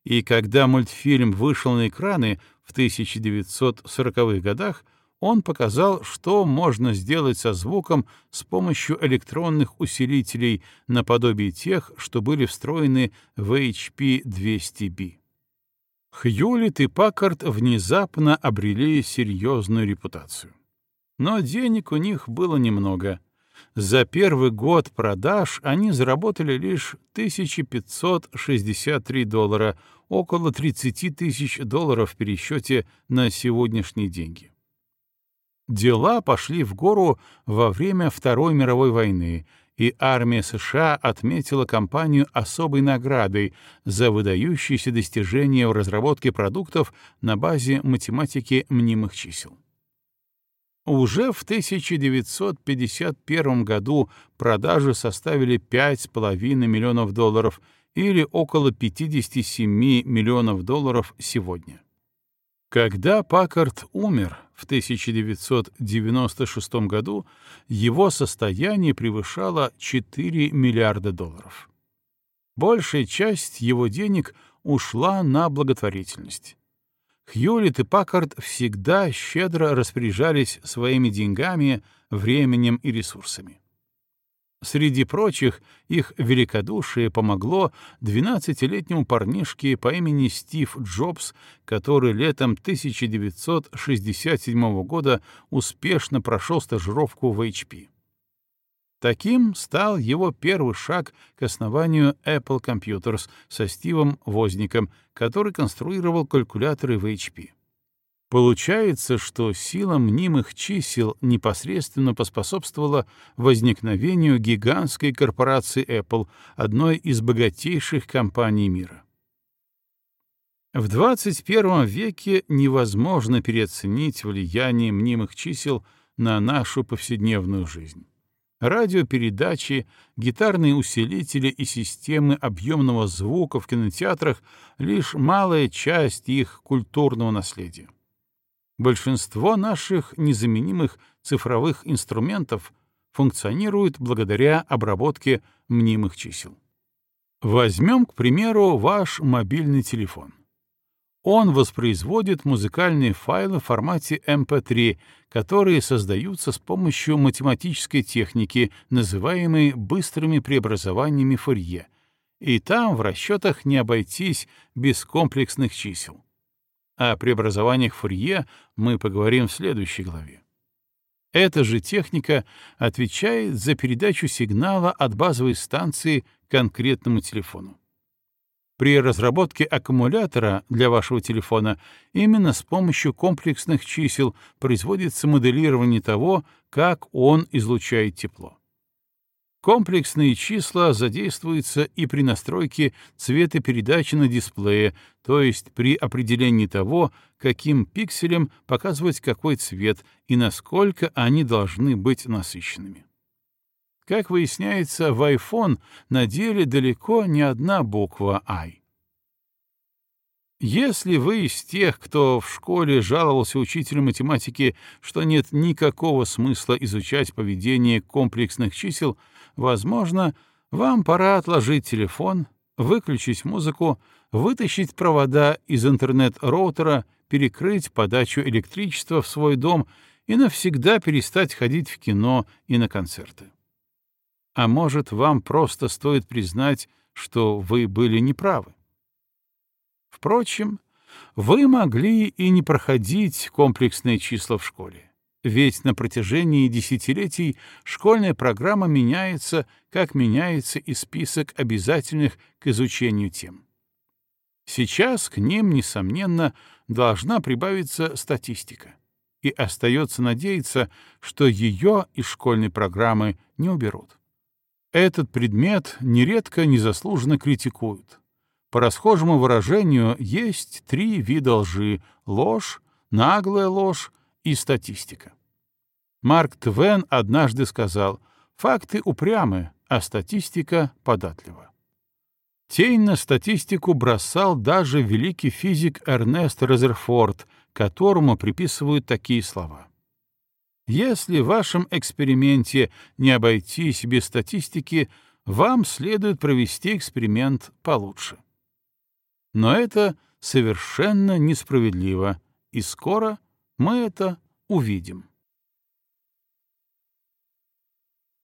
И когда мультфильм вышел на экраны в 1940-х годах, он показал, что можно сделать со звуком с помощью электронных усилителей наподобие тех, что были встроены в HP 200B. Хьюлит и Паккард внезапно обрели серьезную репутацию. Но денег у них было немного. За первый год продаж они заработали лишь 1563 доллара, около 30 тысяч долларов в пересчете на сегодняшние деньги. Дела пошли в гору во время Второй мировой войны, и армия США отметила компанию особой наградой за выдающиеся достижения в разработке продуктов на базе математики мнимых чисел. Уже в 1951 году продажи составили 5,5 миллионов долларов или около 57 миллионов долларов сегодня. Когда Паккарт умер в 1996 году, его состояние превышало 4 миллиарда долларов. Большая часть его денег ушла на благотворительность. Хьюлит и Паккарт всегда щедро распоряжались своими деньгами, временем и ресурсами. Среди прочих, их великодушие помогло 12-летнему парнишке по имени Стив Джобс, который летом 1967 года успешно прошел стажировку в HP. Таким стал его первый шаг к основанию Apple Computers со Стивом Возником, который конструировал калькуляторы в HP. Получается, что сила мнимых чисел непосредственно поспособствовала возникновению гигантской корпорации Apple, одной из богатейших компаний мира. В 21 веке невозможно переоценить влияние мнимых чисел на нашу повседневную жизнь. Радиопередачи, гитарные усилители и системы объемного звука в кинотеатрах — лишь малая часть их культурного наследия. Большинство наших незаменимых цифровых инструментов функционируют благодаря обработке мнимых чисел. Возьмем, к примеру, ваш мобильный телефон. Он воспроизводит музыкальные файлы в формате MP3, которые создаются с помощью математической техники, называемой быстрыми преобразованиями Фурье, и там в расчетах не обойтись без комплексных чисел. О преобразованиях Фурье мы поговорим в следующей главе. Эта же техника отвечает за передачу сигнала от базовой станции конкретному телефону. При разработке аккумулятора для вашего телефона именно с помощью комплексных чисел производится моделирование того, как он излучает тепло. Комплексные числа задействуются и при настройке цветопередачи на дисплее, то есть при определении того, каким пикселем показывать какой цвет и насколько они должны быть насыщенными. Как выясняется, в iPhone на деле далеко не одна буква I. Если вы из тех, кто в школе жаловался учителю математики, что нет никакого смысла изучать поведение комплексных чисел, возможно, вам пора отложить телефон, выключить музыку, вытащить провода из интернет-роутера, перекрыть подачу электричества в свой дом и навсегда перестать ходить в кино и на концерты. А может, вам просто стоит признать, что вы были неправы? Впрочем, вы могли и не проходить комплексные числа в школе. Ведь на протяжении десятилетий школьная программа меняется, как меняется и список обязательных к изучению тем. Сейчас к ним, несомненно, должна прибавиться статистика, и остается надеяться, что ее из школьной программы не уберут. Этот предмет нередко незаслуженно критикуют. По расхожему выражению, есть три вида лжи — ложь, наглая ложь и статистика. Марк Твен однажды сказал, «Факты упрямы, а статистика податлива». Тень на статистику бросал даже великий физик Эрнест Резерфорд, которому приписывают такие слова. Если в вашем эксперименте не обойтись без статистики, вам следует провести эксперимент получше. Но это совершенно несправедливо, и скоро мы это увидим.